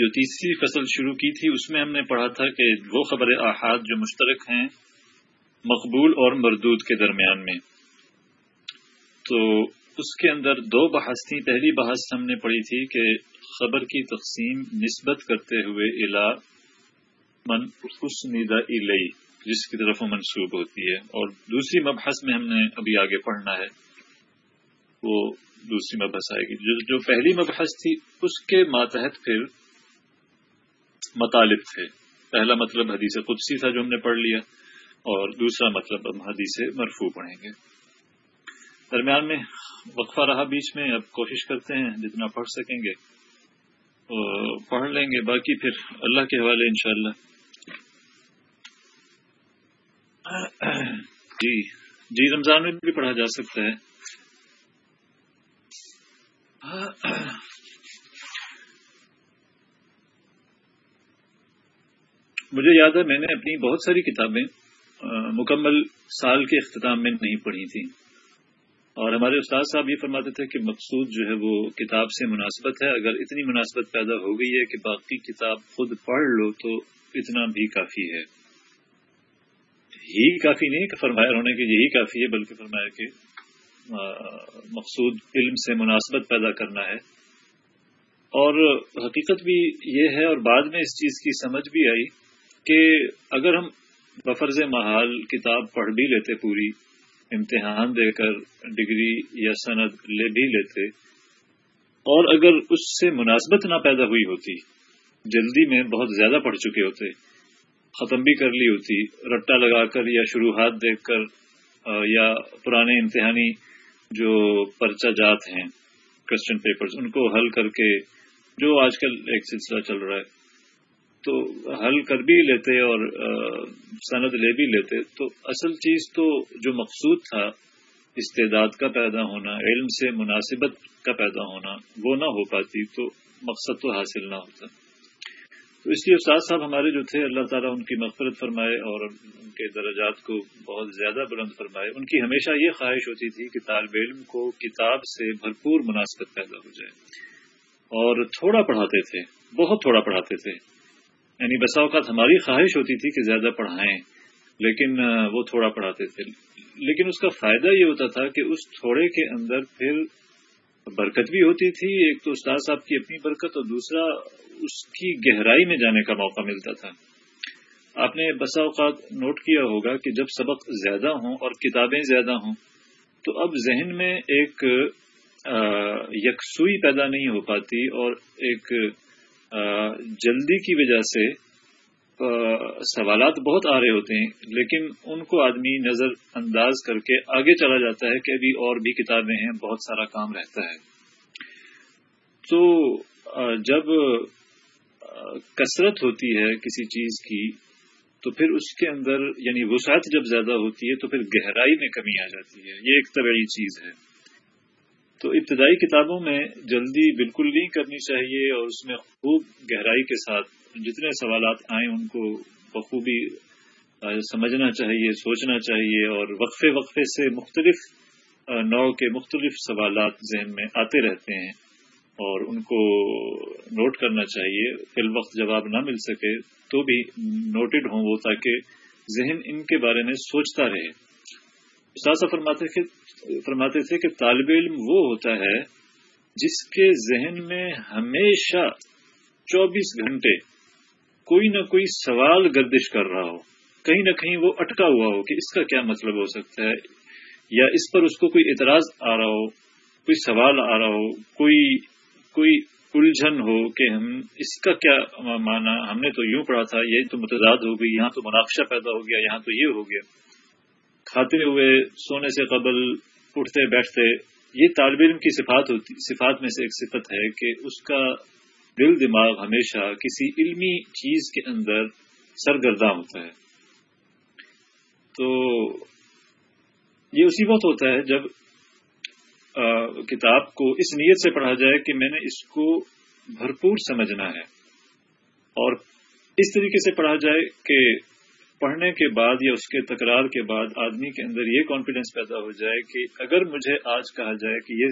جو تیسری فصل شروع کی تھی، اس میں ہم نے پڑھا تھا کہ وہ خبر احاد جو مشترک ہیں، مقبول اور مردود کے درمیان میں۔ تو اس کے اندر دو بحث تھیں۔ پہلی بحث ہم نے پڑھی تھی کہ خبر کی تقسیم نسبت کرتے ہوئے الا من اس الئی جس کی طرف وہ منسوب ہوتی ہے۔ اور دوسری مبحث میں ہم نے ابھی آگے پڑھنا ہے، وہ دوسری مبحث آئے گی۔ جو پہلی مبحث تھی، اس کے ماتحت پھر مطالب تھے۔ پہلا مطلب حدیث قدسی تھا جو ہم نے پڑھ لیا اور دوسرا مطلب ہم حدیث مرفو پڑھیں گے۔ درمیان میں وقفہ رہا بیچ میں، اب کوشش کرتے ہیں جتنا پڑھ سکیں گے۔ پڑھ لیں گے، باقی پھر اللہ کے حوالے انشاءاللہ۔ جی جی رمضان میں بھی پڑھا جا سکتا ہے۔ مجھے یاد ہے میں نے اپنی بہت ساری کتابیں مکمل سال کے اختتام میں نہیں پڑھی تھیں۔ اور ہمارے استاد صاحب یہ فرماتے تھے کہ مقصود جو ہے وہ کتاب سے مناسبت ہے۔ اگر اتنی مناسبت پیدا ہو گئی ہے کہ باقی کتاب خود پڑھ لو تو اتنا بھی کافی ہے۔ ہی کافی نہیں کہ فرمایا انہوں نے کہ یہی کافی ہے، بلکہ فرمایا کہ مقصود علم سے مناسبت پیدا کرنا ہے۔ اور حقیقت بھی یہ ہے اور بعد میں اس چیز کی سمجھ بھی آئی کہ اگر ہم بفرز محال کتاب پڑھ بھی لیتے، پوری امتحان دے کر ڈگری یا سند لے بھی لیتے، اور اگر اس سے مناسبت نہ پیدا ہوئی ہوتی، جلدی میں بہت زیادہ پڑھ چکے ہوتے، ختم بھی کر لی ہوتی، رٹا لگا کر یا شروحات دیکھ کر یا پرانے امتحانی جو پرچہ جات ہیں کوشچن پیپرز ان کو حل کر کے جو آج کل ایک سلسلہ چل رہا ہے تو حل کر بھی لیتے اور سند لے بھی لیتے۔ تو اصل چیز تو جو مقصود تھا استعداد کا پیدا ہونا، علم سے مناسبت کا پیدا ہونا، وہ نہ ہو پاتی تو مقصد تو حاصل نہ ہوتا۔ تو اس لیے استاد صاحب ہمارے جو تھے، اللہ تعالیٰ ان کی مغفرت فرمائے اور ان کے درجات کو بہت زیادہ بلند فرمائے۔ ان کی ہمیشہ یہ خواہش ہوتی تھی کہ طالب علم کو کتاب سے بھرپور مناسبت پیدا ہو جائے۔ اور تھوڑا پڑھاتے تھے، بہت تھوڑا پڑھاتے تھے۔ یعنی بسا اوقات ہماری خواہش ہوتی تھی کہ زیادہ پڑھائیں، لیکن وہ تھوڑا پڑھاتے تھے۔ لیکن اس کا فائدہ یہ ہوتا تھا کہ اس تھوڑے کے اندر پھر برکت بھی ہوتی تھی۔ ایک تو استاد صاحب کی اپنی برکت اور دوسرا، اس کی گہرائی میں جانے کا موقع ملتا تھا۔ آپ نے بسا اوقات نوٹ کیا ہوگا کہ جب سبق زیادہ ہوں اور کتابیں زیادہ ہوں، تو اب ذہن میں ایک یکسوئی پیدا نہیں ہو پاتی اور ایک جلدی کی وجہ سے سوالات بہت آ رہے ہوتے ہیں، لیکن ان کو آدمی نظر انداز کر کے آگے چلا جاتا ہے کہ ابھی اور بھی کتابیں ہیں، بہت سارا کام رہتا ہے۔ تو جب کثرت ہوتی ہے کسی چیز کی، تو پھر اس کے اندر یعنی وسعت جب زیادہ ہوتی ہے، تو پھر گہرائی میں کمی آ جاتی ہے۔ یہ ایک طبعی چیز ہے۔ تو ابتدائی کتابوں میں جلدی بالکل نہیں کرنی چاہیے اور اس میں خوب گہرائی کے ساتھ جتنے سوالات آئیں ان کو بخوبی سمجھنا چاہیے، سوچنا چاہیے اور وقفے وقفے سے مختلف نو کے مختلف سوالات ذہن میں آتے رہتے ہیں اور ان کو نوٹ کرنا چاہیے۔ فی الوقت جواب نہ مل سکے تو بھی نوٹڈ ہوں وہ تاکہ ذہن ان کے بارے میں سوچتا رہے۔ استاذہ فرماتے کہ فرماتے تھے کہ طالب علم وہ ہوتا ہے جس کے ذہن میں ہمیشہ چوبیس گھنٹے کوئی نہ کوئی سوال گردش کر رہا ہو، کہیں نہ کہیں وہ اٹکا ہوا ہو کہ اس کا کیا مطلب ہو سکتا ہے، یا اس پر اس کو کوئی اعتراض آ رہا ہو، کوئی سوال آ رہا ہو، کوئی کوئی الجھن ہو کہ ہم اس کا کیا مانا، ہم نے تو یوں پڑھا تھا یہ تو متضاد ہو گئی، یہاں تو مناقشہ پیدا ہو گیا، یہاں تو یہ ہو گیا۔ کھاتے ہوئے سونے سے قبل اٹھتے بیٹھتے، یہ طالب علم کی صفات ہوتی، صفات میں سے ایک صفت ہے کہ اس کا دل دماغ ہمیشہ کسی علمی چیز کے اندر سرگرداں ہوتا ہے۔ تو یہ اسی وقت ہوتا ہے جب کتاب کو اس نیت سے پڑھا جائے کہ میں نے اس کو بھرپور سمجھنا ہے اور اس طریقے سے پڑھا جائے کہ پڑھنے کے بعد یا اس کے تکرار کے بعد آدمی کے اندر یہ کانفیڈینس پیدا ہو جائے کہ اگر مجھے آج کہا جائے کہ یہ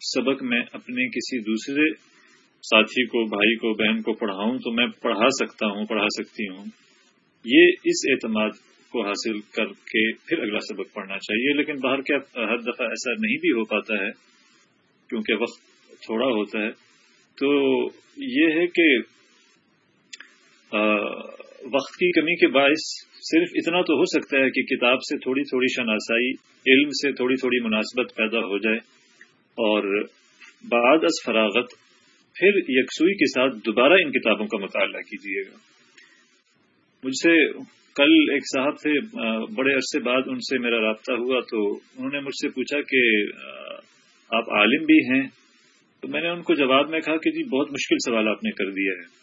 سبق میں اپنے کسی دوسرے ساتھی کو، بھائی کو، بہن کو پڑھاؤں تو میں پڑھا سکتا ہوں، پڑھا سکتی ہوں۔ یہ اس اعتماد کو حاصل کر کے پھر اگلا سبق پڑھنا چاہیے۔ لیکن باہر کیا ہر دفعہ ایسا نہیں بھی ہو پاتا ہے، کیونکہ وقت تھوڑا ہوتا ہے۔ تو یہ ہے کہ وقت کی کمی کے باعث صرف اتنا تو ہو سکتا ہے کہ کتاب سے تھوڑی تھوڑی شناسائی، علم سے تھوڑی تھوڑی مناسبت پیدا ہو جائے اور بعد از فراغت پھر یکسوئی کے ساتھ دوبارہ ان کتابوں کا مطالعہ کیجیے گا۔ مجھ سے کل ایک صاحب تھے، بڑے عرصے بعد ان سے میرا رابطہ ہوا تو انہوں نے مجھ سے پوچھا کہ آپ عالم بھی ہیں؟ تو میں نے ان کو جواب میں کہا کہ جی بہت مشکل سوال آپ نے کر دیا ہے۔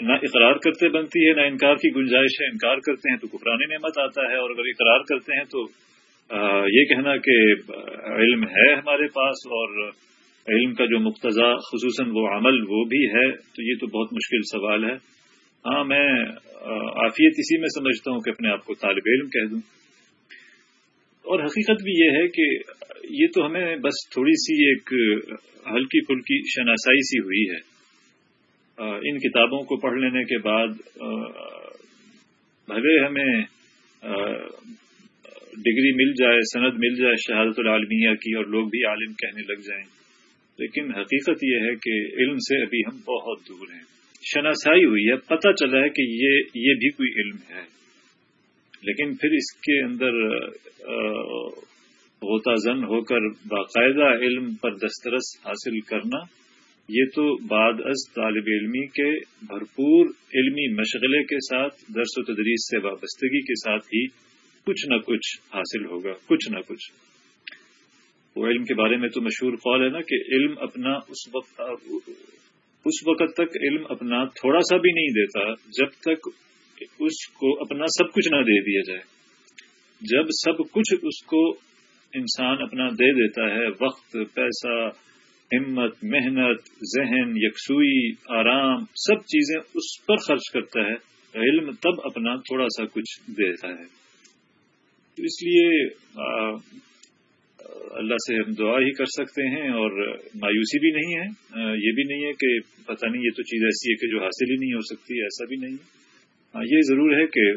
نہ اقرار کرتے بنتی ہے، نہ انکار کی گنجائش ہے، انکار کرتے ہیں تو قرآن نعمت آتا ہے اور اگر اقرار کرتے ہیں تو یہ کہنا کہ علم ہے ہمارے پاس اور علم کا جو مقتضا خصوصاً وہ عمل وہ بھی ہے، تو یہ تو بہت مشکل سوال ہے۔ ہاں میں عافیت اسی میں سمجھتا ہوں کہ اپنے آپ کو طالب علم کہہ دوں۔ اور حقیقت بھی یہ ہے کہ یہ تو ہمیں بس تھوڑی سی ایک ہلکی پھلکی شناسائی سی ہوئی ہے۔ ان کتابوں کو پڑھ لینے کے بعد بھلے ہمیں ڈگری مل جائے، سند مل جائے شہادت العالمیہ کی اور لوگ بھی عالم کہنے لگ جائیں۔ لیکن حقیقت یہ ہے کہ علم سے ابھی ہم بہت دور ہیں۔ شناسائی ہوئی ہے، پتہ چلا ہے کہ یہ یہ بھی کوئی علم ہے۔ لیکن پھر اس کے اندر غوطہ زن ہو کر باقاعدہ علم پر دسترس حاصل کرنا یہ تو بعد از طالب علمی کے بھرپور علمی مشغلے کے ساتھ، درس و تدریس سے وابستگی کے ساتھ ہی کچھ نہ کچھ حاصل ہوگا، کچھ نہ کچھ۔ وہ علم کے بارے میں تو مشہور قول ہے نا کہ علم اپنا اس وقت اس وقت تک علم اپنا تھوڑا سا بھی نہیں دیتا، جب تک اس کو اپنا سب کچھ نہ دے دیا جائے۔ جب سب کچھ اس کو انسان اپنا دے دیتا ہے، وقت، پیسہ ہمت، محنت، ذہن، یکسوئی، آرام، سب چیزیں اس پر خرچ کرتا ہے۔ علم تب اپنا تھوڑا سا کچھ دیتا ہے۔ تو اس لیے اللہ سے ہم دعا ہی کر سکتے ہیں اور مایوسی بھی نہیں ہے۔ یہ بھی نہیں ہے کہ پتہ نہیں یہ تو چیز ایسی ہے کہ جو حاصل ہی نہیں ہو سکتی، ایسا بھی نہیں۔ ہے یہ ضرور ہے کہ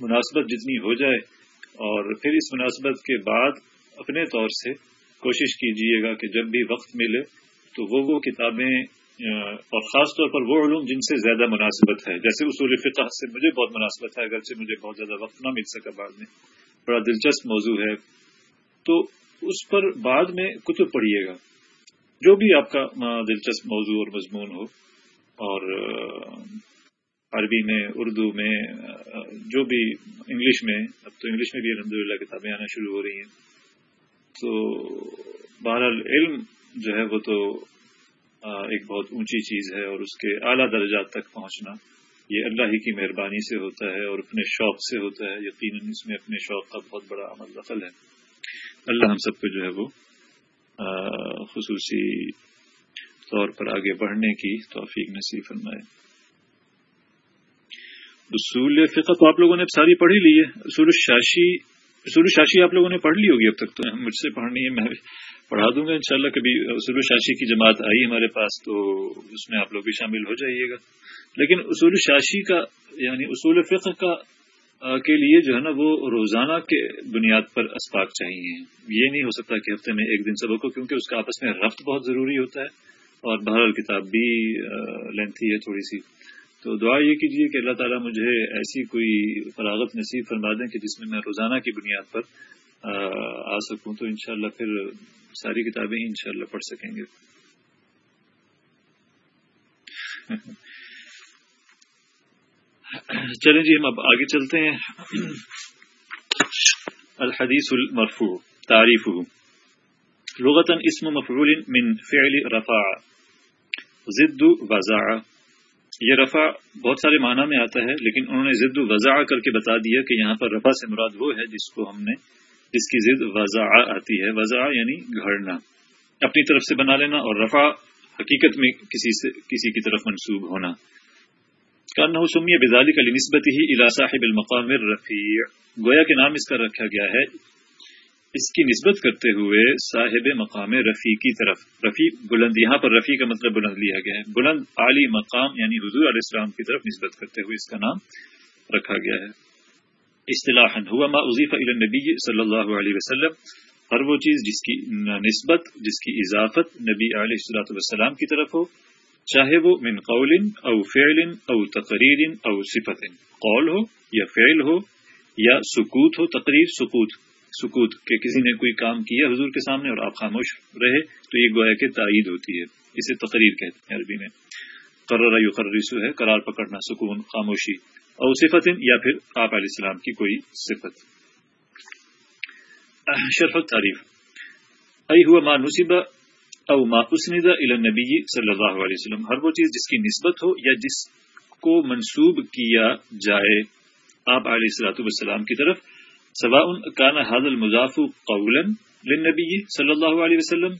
مناسبت جتنی ہو جائے اور پھر اس مناسبت کے بعد اپنے طور سے کوشش کیجیے گا کہ جب بھی وقت ملے تو وہ وہ کتابیں اور خاص طور پر وہ علوم جن سے زیادہ مناسبت ہے۔ جیسے اصول فقہ سے مجھے بہت مناسبت ہے، اگرچہ مجھے بہت زیادہ وقت نہ مل سکا بعد میں، بڑا دلچسپ موضوع ہے۔ تو اس پر بعد میں کتب پڑھیے گا۔ جو بھی آپ کا دلچسپ موضوع اور مضمون ہو، اور عربی میں، اردو میں جو بھی انگلش میں، اب تو انگلش میں بھی الحمد للہ کتابیں آنا شروع ہو رہی ہیں۔ تو بہرحال علم جو ہے وہ تو ایک بہت اونچی چیز ہے اور اس کے اعلیٰ درجات تک پہنچنا یہ اللہ ہی کی مہربانی سے ہوتا ہے اور اپنے شوق سے ہوتا ہے۔ یقیناً اس میں اپنے شوق کا بہت بڑا عمل دخل ہے۔ اللہ ہم سب کو جو ہے وہ خصوصی طور پر آگے بڑھنے کی توفیق نصیب فرمائے۔ اصول فقہ تو آپ لوگوں نے ساری پڑھی لی ہے۔ اصول شاشی اصول شاشی آپ لوگوں نے پڑھ لی ہوگی اب تک تو مجھ سے پڑھنی ہے، میں پڑھا دوں گا انشاءاللہ، کبھی اصول شاشی کی جماعت آئی ہمارے پاس تو اس میں آپ لوگ بھی شامل ہو جائیے گا۔ لیکن اصول شاشی کا یعنی اصول فقہ کا کے لیے جو ہے نا، وہ روزانہ کے بنیاد پر اسپاق چاہیے۔ یہ نہیں ہو سکتا کہ ہفتے میں ایک دن سبق ہو، کیونکہ اس کا آپس میں رفت بہت ضروری ہوتا ہے اور بہرحال کتاب بھی لینتھی ہے، تھوڑی سی۔ تو دعا یہ کیجیے کہ اللہ تعالیٰ مجھے ایسی کوئی فراغت نصیب فرما دیں کہ جس میں میں روزانہ کی بنیاد پر، آ سکوں۔ تو انشاءاللہ پھر ساری کتابیں ہی انشاءاللہ پڑھ سکیں گے۔ چلیں جی ہم اب آگے چلتے ہیں۔ الحدیث المرفوع تعریف لغتا اسم مفعول من فعل رفع ضد وضع یہ رفع بہت سارے معنی میں آتا ہے، لیکن انہوں نے ضد وضع کر کے بتا دیا کہ یہاں پر رفع سے مراد وہ ہے جس کو ہم نے، جس کی ضد وضع آتی ہے، وضع یعنی گھڑنا۔ اپنی طرف سے بنا لینا اور رفع حقیقت میں کسی سے، کسی کی طرف منسوب ہونا۔ سمی بزالی کا نسبت ہی الا صاحب المقام رفیع گویا کے نام اس کا رکھا گیا ہے اس کی نسبت کرتے ہوئے صاحب مقام رفیع کی طرف، رفیع بلند، یہاں پر رفیع کا مطلب بلند لیا گیا ہے۔ بلند عالی مقام یعنی حضور علیہ السلام کی طرف نسبت کرتے ہوئے اس کا نام رکھا گیا ہے۔ اصطلاح ہوا ما اضیف نبی صلی اللہ علیہ وسلم، ہر وہ چیز جس کی نسبت، جس کی اضافت نبی علیہ السلاۃ والسلام کی طرف ہو، چاہے وہ من قول او فعل او تقریر او صفت، قول ہو یا فعل ہو یا سکوت ہو، تقریر، سکوت۔ سکوت کہ کسی نے کوئی کام کیا حضور کے سامنے اور آپ خاموش رہے، تو یہ گویا کہ تائید ہوتی ہے۔ اسے تقریر کہتے ہیں عربی میں۔ قرر قررسو ہے، قرار پکڑنا، سکون، خاموشی۔ اور صفت یا پھر آپ علیہ السلام کی کوئی صفت۔ شرف تعریف ائی ہوا ما نصیبہ او ما اسند النبی صلی اللہ علیہ وسلم۔ ہر وہ چیز جس کی نسبت ہو یا جس کو منسوب کیا جائے، آپ علیہ السلاۃ والسلام کی طرف سوا کان حاضل مضاف قول لنبی صلی اللہ علیہ وسلم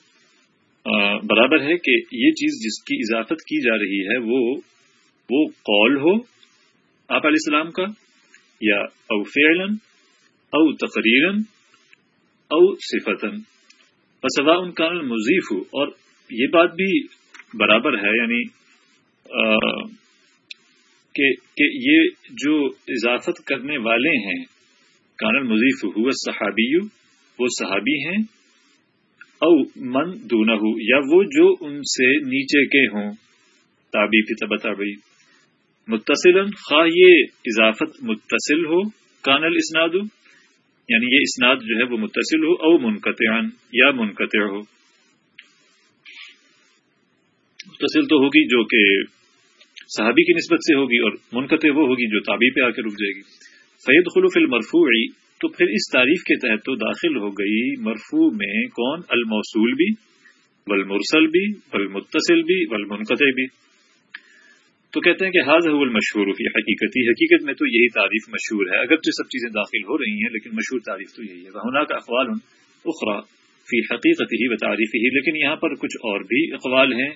برابر ہے کہ یہ چیز جس کی اضافت کی جا رہی ہے، وہ وہ قول ہو آپ علیہ السلام کا، یا او فعلا، او تقریر او صفتن سوا ان کان المضیف، اور یہ بات بھی برابر ہے یعنی کہ یہ جو اضافت کرنے والے ہیں کان المضیف ہوا صحابی وہ صحابی ہیں، او من دونہ یا وہ جو ان سے نیچے کے ہوں تابی کی تبھی متصل خواہ یہ اضافت متصل ہو، کان الاسناد یعنی یہ اسناد جو ہے وہ متصل ہو، او منقطع یا منقطع ہو۔ متصل تو ہوگی جو کہ صحابی کی نسبت سے ہوگی اور منقطع وہ ہوگی جو تابی پہ آ کے رک جائے گی۔ سید خلوف المرفوعی تو پھر اس تعریف کے تحت تو داخل ہو گئی مرفوع میں کون؟ الموصول بھی، والمرسل بھی، والمتصل بھی، والمنقطع بھی۔ تو کہتے ہیں کہ حاض المشہور کی حقیقتی۔ حقیقت میں تو یہی تعریف مشہور ہے۔ اگرچہ سب چیزیں داخل ہو رہی ہیں، لیکن مشہور تعریف تو یہی ہے۔ ہونا کا اقوال اخرا فی حقیقت ہی و تعریف ہی لیکن یہاں پر کچھ اور بھی اقوال ہیں۔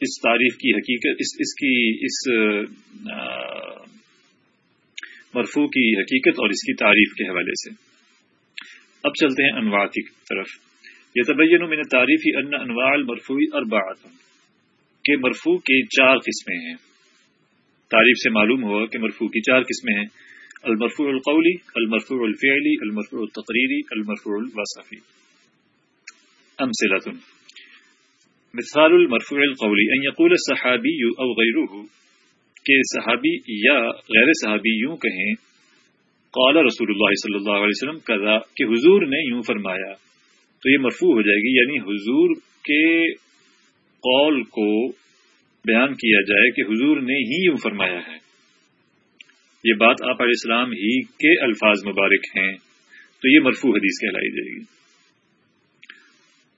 اس تعریف کی حقیقت، اس اس کی، اس مرفوع کی حقیقت اور اس کی تعریف کے حوالے سے۔ اب چلتے ہیں انواع کی طرف۔ یہ تبین میں نے تعریفی ان انواع المرفوعی اربعت کہ مرفوع کے چار قسمیں ہیں۔ تعریف سے معلوم ہوا کہ مرفوع کی چار قسمیں ہیں۔ المرفوع القولی، المرفوع الفعلی، المرفوع التقریری، المرفوع الوصفی۔ امثلة مثال المرفوع القولی، ان يقول الصحابی او غیره کہ صحابی یا غیر صحابی یوں کہیں، قال رسول اللہ صلی اللہ علیہ وسلم کذا، کہ حضور نے یوں فرمایا۔ تو یہ مرفوع ہو جائے گی یعنی حضور کے قول کو بیان کیا جائے کہ حضور نے ہی یوں فرمایا ہے۔ یہ بات آپ علیہ السلام ہی کے الفاظ مبارک ہیں۔ تو یہ مرفوع حدیث کہلائی جائے گی۔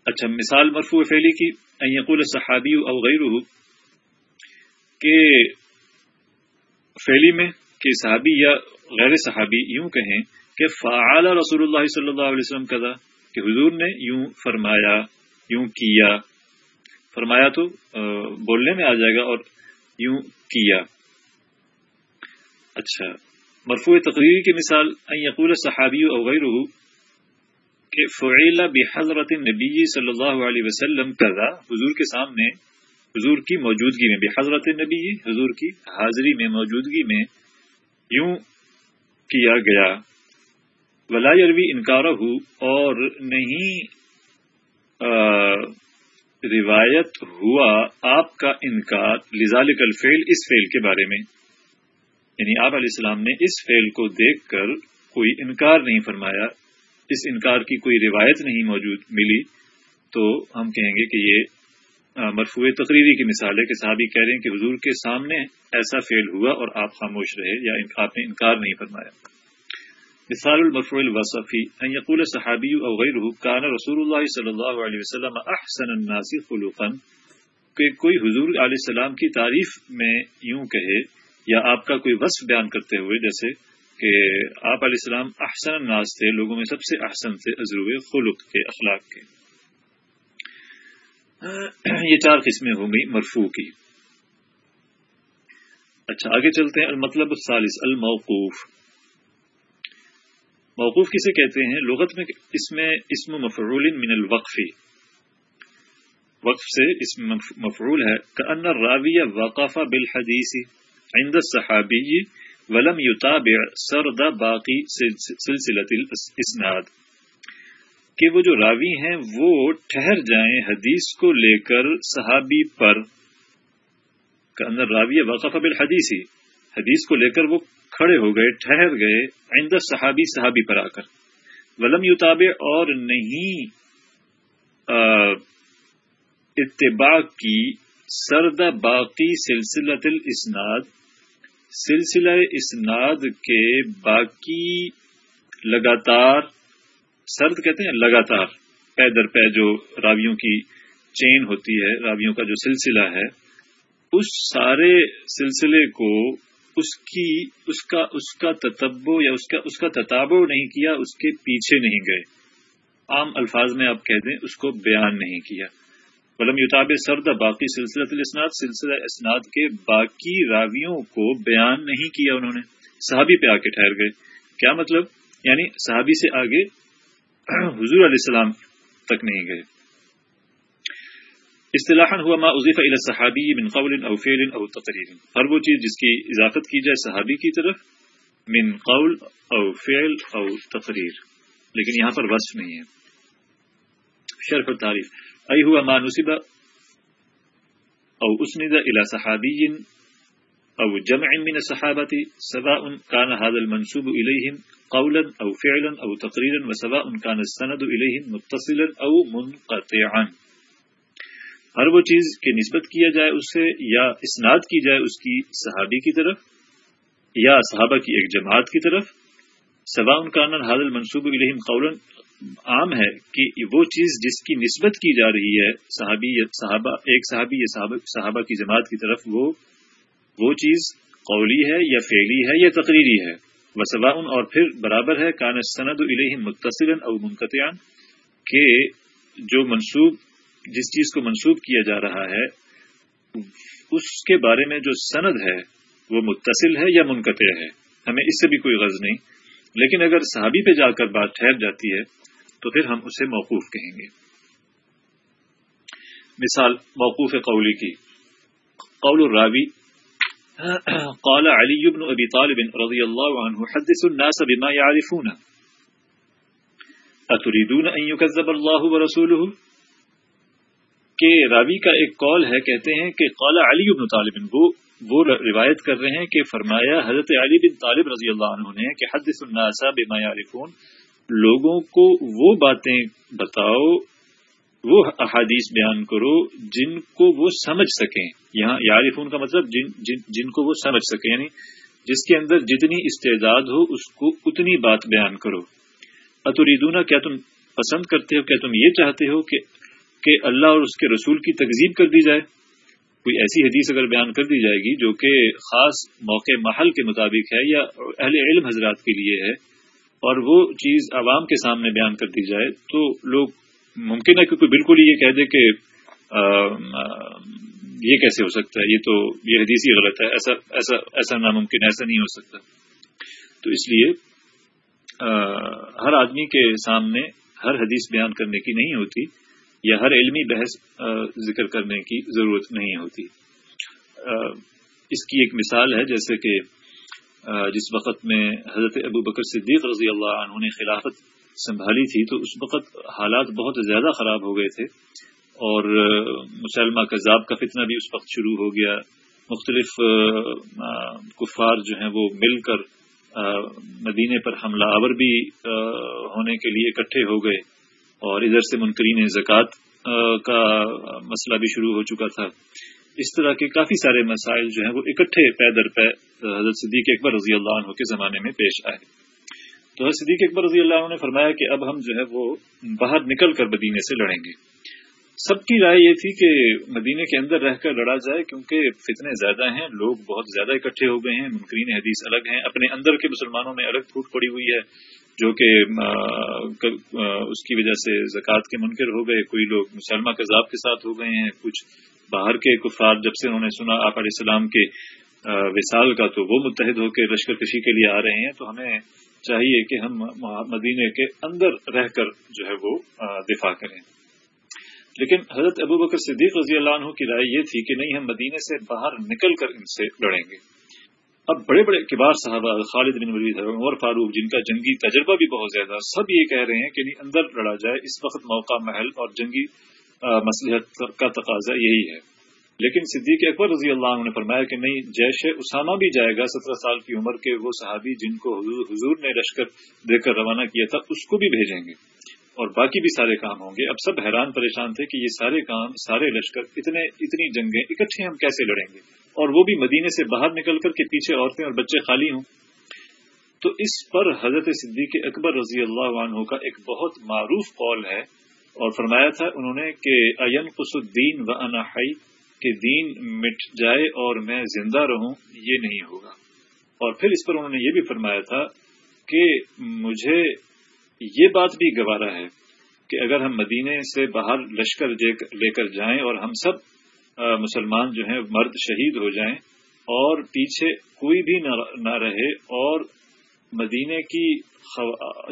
اچھا مثال مرفوع فیلی کی یقول صحابی او غیر کہ فیلی میں کہ صحابی یا غیر صحابی یوں کہیں کہ فعال رسول اللہ صلی اللہ علیہ وسلم کدا کہ حضور نے یوں فرمایا، یوں کیا۔ فرمایا تو بولنے میں آ جائے گا اور یوں کیا۔ اچھا مرفوع تقریر کی مثال یقول صحابی اوغیر کہ فعیلا بحضرت نبی صلی اللہ علیہ وسلم کذا، حضور کے سامنے حضور کی موجودگی میں بھی حضرت نبی حضور کی حاضری میں، موجودگی میں یوں کیا گیا۔ ولا یروی انکار ہو اور نہیں روایت ہوا آپ کا انکار لذالک الفیل اس فیل کے بارے میں۔ یعنی آپ علیہ السلام نے اس فیل کو دیکھ کر کوئی انکار نہیں فرمایا، اس انکار کی کوئی روایت نہیں موجود ملی، تو ہم کہیں گے کہ یہ مرفوع تقریری کی مثال ہے کہ صحابی کہہ رہے ہیں کہ حضور کے سامنے ایسا فیل ہوا اور آپ خاموش رہے یا آپ نے انکار نہیں فرمایا۔ مثال المرفوع الوصفی، ان یقول صحابی او غیرہ، کان رسول اللہ صلی اللہ علیہ وسلم احسن الناس خلقا کہ کوئی حضور علیہ السلام کی تعریف میں یوں کہے یا آپ کا کوئی وصف بیان کرتے ہوئے، جیسے کہ آپ علیہ السلام احسن الناس تھے، لوگوں میں سب سے احسن تھے ازرو خلق کے اخلاق کے۔ یہ چار قسمیں ہوں گی مرفو کی۔ اچھا آگے چلتے ہیں۔ المطلب الثالث، الموقوف۔ موقوف کسے کہتے ہیں؟ لغت میں اس میں اسم مفرول من الوقفی وقف سے اس مفرول ہے۔ کہ ان راوی وقف بالحدیث عند الصحابی ولم یتابع سرد باقی سلسلت الاسناد۔ کہ وہ جو راوی ہیں وہ ٹھہر جائیں حدیث کو لے کر صحابی پر، کہ راوی وقف بالحدیث حدیث کو لے کر وہ کھڑے ہو گئے، ٹھہر گئے عند صحابی صحابی پر آ کر۔ ولم یتابع اور نہیں اتباع کی سردہ باقی سلسلہ الاسناد، سلسلہ اسناد کے باقی لگاتار سرد کہتے ہیں لگاتار پے در پے جو راویوں کی چین ہوتی ہے، راویوں کا جو سلسلہ ہے، اس سارے سلسلے کو اس کی، اس کا اس کا تتبو یا اس کا اس کا تتابو نہیں کیا، اس کے پیچھے نہیں گئے۔ عام الفاظ میں آپ کہہ دیں، اس کو بیان نہیں کیا۔ ولم یوتاب سرد، باقی سلسلہ الاسناد، سلسلہ اسناد کے باقی راویوں کو بیان نہیں کیا انہوں نے۔ صحابی پہ آ کے ٹھہر گئے۔ کیا مطلب؟ یعنی صحابی سے آگے حضور علیہ السلام تک نہیں گئے اصطلاح ہوا ما اضیف إلى صحابی من قول أو فعل أو تقریر ہر وہ چیز جس کی اضافت کی جائے صحابی کی طرف من قول أو فعل أو تقریر لیکن یہاں پر وصف نہیں ہے. شرف تعریف أي هو ما نسب أو أسند إلى صحابي أو جمع من الصحابة سواء كان هذا المنسوب إليهم قولا أو فعلا أو تقريرا وسواء كان السند إليهم متصلا أو منقطعا. ہر وہ چیز کی نسبت کیا جائے اس سے، یا اسناد کی جائے اس کی صحابی کی طرف، یا صحابہ کی ایک جماعت کی طرف سوا ان کا حاضل منصوب الہم قول عام ہے کہ وہ چیز جس کی نسبت کی جا رہی ہے، صحابی صحابہ، ایک صحابی یا صحابہ کی جماعت کی طرف وہ وہ چیز قولی ہے یا فعلی ہے یا تقریری ہے۔ وسبا اور پھر برابر ہے، کان سند الہ متصل او منقطعان کہ جو منسوب، جس چیز کو منسوب کیا جا رہا ہے، اس کے بارے میں جو سند ہے، وہ متصل ہے یا منقطع ہے؟ ہمیں اس سے بھی کوئی غرض نہیں۔ لیکن اگر صحابی پہ جا کر بات ٹھہر جاتی ہے، تو پھر ہم اسے موقوف کہیں گے۔ مثال، موقوف قولی کی۔ قول الراوی قال علی بن ابی طالب رضی اللہ عنہ، حدث الناس بما يعرفون اتريدون ان يكذب الله ورسوله کہ راوی کا ایک قول ہے، کہتے ہیں کہ قال علی بن طالب، وہ وہ روایت کر رہے ہیں کہ فرمایا حضرت علی بن طالب رضی اللہ عنہ نے کہ حدث الناس بما يعرفون لوگوں کو وہ باتیں بتاؤ وہ احادیث بیان کرو جن کو وہ سمجھ سکیں۔ یہاں یارفون کا مطلب جن جن, جن کو وہ سمجھ سکیں۔ یعنی جس کے اندر جتنی استعداد ہو اس کو اتنی بات بیان کرو۔ اتریدونا کیا تم پسند کرتے ہو؟ کیا تم یہ چاہتے ہو کہ کہ اللہ اور اس کے رسول کی تکزیب کر دی جائے؟ کوئی ایسی حدیث اگر بیان کر دی جائے گی جو کہ خاص موقع محل کے مطابق ہے یا اہل علم حضرات کے لیے ہے اور وہ چیز عوام کے سامنے بیان کر دی جائے تو لوگ ممکن ہے کہ کوئی بالکل یہ کہہ دے کہ یہ کیسے ہو سکتا ہے؟ یہ تو، یہ حدیث ہی غلط ہے۔ ایسا ایسا ایسا ناممکن ایسا نہیں ہو سکتا۔ تو اس لیے ہر آدمی کے سامنے ہر حدیث بیان کرنے کی نہیں ہوتی، یا ہر علمی بحث ذکر کرنے کی ضرورت نہیں ہوتی۔ اس کی ایک مثال ہے، جیسے کہ جس وقت میں حضرت ابو بکر صدیق رضی اللہ عنہ نے خلافت سنبھالی تھی تو اس وقت حالات بہت زیادہ خراب ہو گئے تھے اور مسلمہ کذاب کا فتنہ بھی اس وقت شروع ہو گیا۔ مختلف کفار جو ہیں وہ مل کر مدینے پر حملہ آور بھی ہونے کے لیے اکٹھے ہو گئے اور ادھر سے منکرین زکوٰۃ کا مسئلہ بھی شروع ہو چکا تھا۔ اس طرح کے کافی سارے مسائل جو ہیں وہ اکٹھے پے در پے حضرت صدیق اکبر رضی اللہ عنہ کے زمانے میں پیش آئے۔ تو صدیق اکبر رضی اللہ عنہ نے فرمایا کہ اب ہم جو ہے وہ باہر نکل کر مدینے سے لڑیں گے۔ سب کی رائے یہ تھی کہ مدینے کے اندر رہ کر لڑا جائے کیونکہ فتنے زیادہ ہیں، لوگ بہت زیادہ اکٹھے ہو گئے ہیں، منکرین حدیث الگ ہیں۔ اپنے اندر کے مسلمانوں میں الگ پھوٹ پڑی ہوئی ہے، جو کہ اس کی وجہ سے زکوٰۃ کے منکر ہو گئے۔ کوئی لوگ مسلمہ کذاب کے ساتھ ہو گئے ہیں، کچھ باہر کے کفار جب سے انہوں نے سنا آپ علیہ السلام کے وصال کا تو وہ متحد ہو کے لشکر کشی کے لیے آ رہے ہیں، تو ہمیں چاہیے کہ ہم مدینے کے اندر رہ کر جو ہے وہ دفاع کریں۔ لیکن حضرت ابو بکر صدیق رضی اللہ عنہ کی رائے یہ تھی کہ نہیں، ہم مدینے سے باہر نکل کر ان سے لڑیں گے۔ اب بڑے بڑے کبار صاحبہ خالد بن ولید عمر فاروق، جن کا جنگی تجربہ بھی بہت زیادہ، سب یہ کہہ رہے ہیں کہ نہیں، اندر لڑا جائے، اس وقت موقع، محل اور جنگی مسلحت کا تقاضا یہی ہے۔ لیکن صدیق اکبر رضی اللہ عنہ نے فرمایا کہ نہیں، جیش اسامہ بھی جائے گا، سترہ سال کی عمر کے وہ صحابی جن کو حضور نے لشکر دے کر روانہ کیا تھا، اس کو بھی بھیجیں گے۔ اور باقی بھی سارے کام ہوں گے۔ اب سب حیران پریشان تھے کہ یہ سارے کام، سارے لشکر اتنے، اتنی جنگیں اکٹھے ہم کیسے لڑیں گے؟ اور وہ بھی مدینے سے باہر نکل کر کے پیچھے عورتیں اور بچے خالی ہوں۔ تو اس پر حضرت صدیق اکبر رضی اللہ عنہ کا ایک بہت معروف قول ہے اور فرمایا تھا انہوں نے کہ این الدین و انحائی کہ دین مٹ جائے اور میں زندہ رہوں، یہ نہیں ہوگا۔ اور پھر اس پر انہوں نے یہ بھی فرمایا تھا کہ مجھے یہ بات بھی گوارا ہے کہ اگر ہم مدینے سے باہر لشکر لے کر جائیں اور ہم سب مسلمان جو ہیں، مرد شہید ہو جائیں اور پیچھے کوئی بھی نہ رہے اور مدینے کی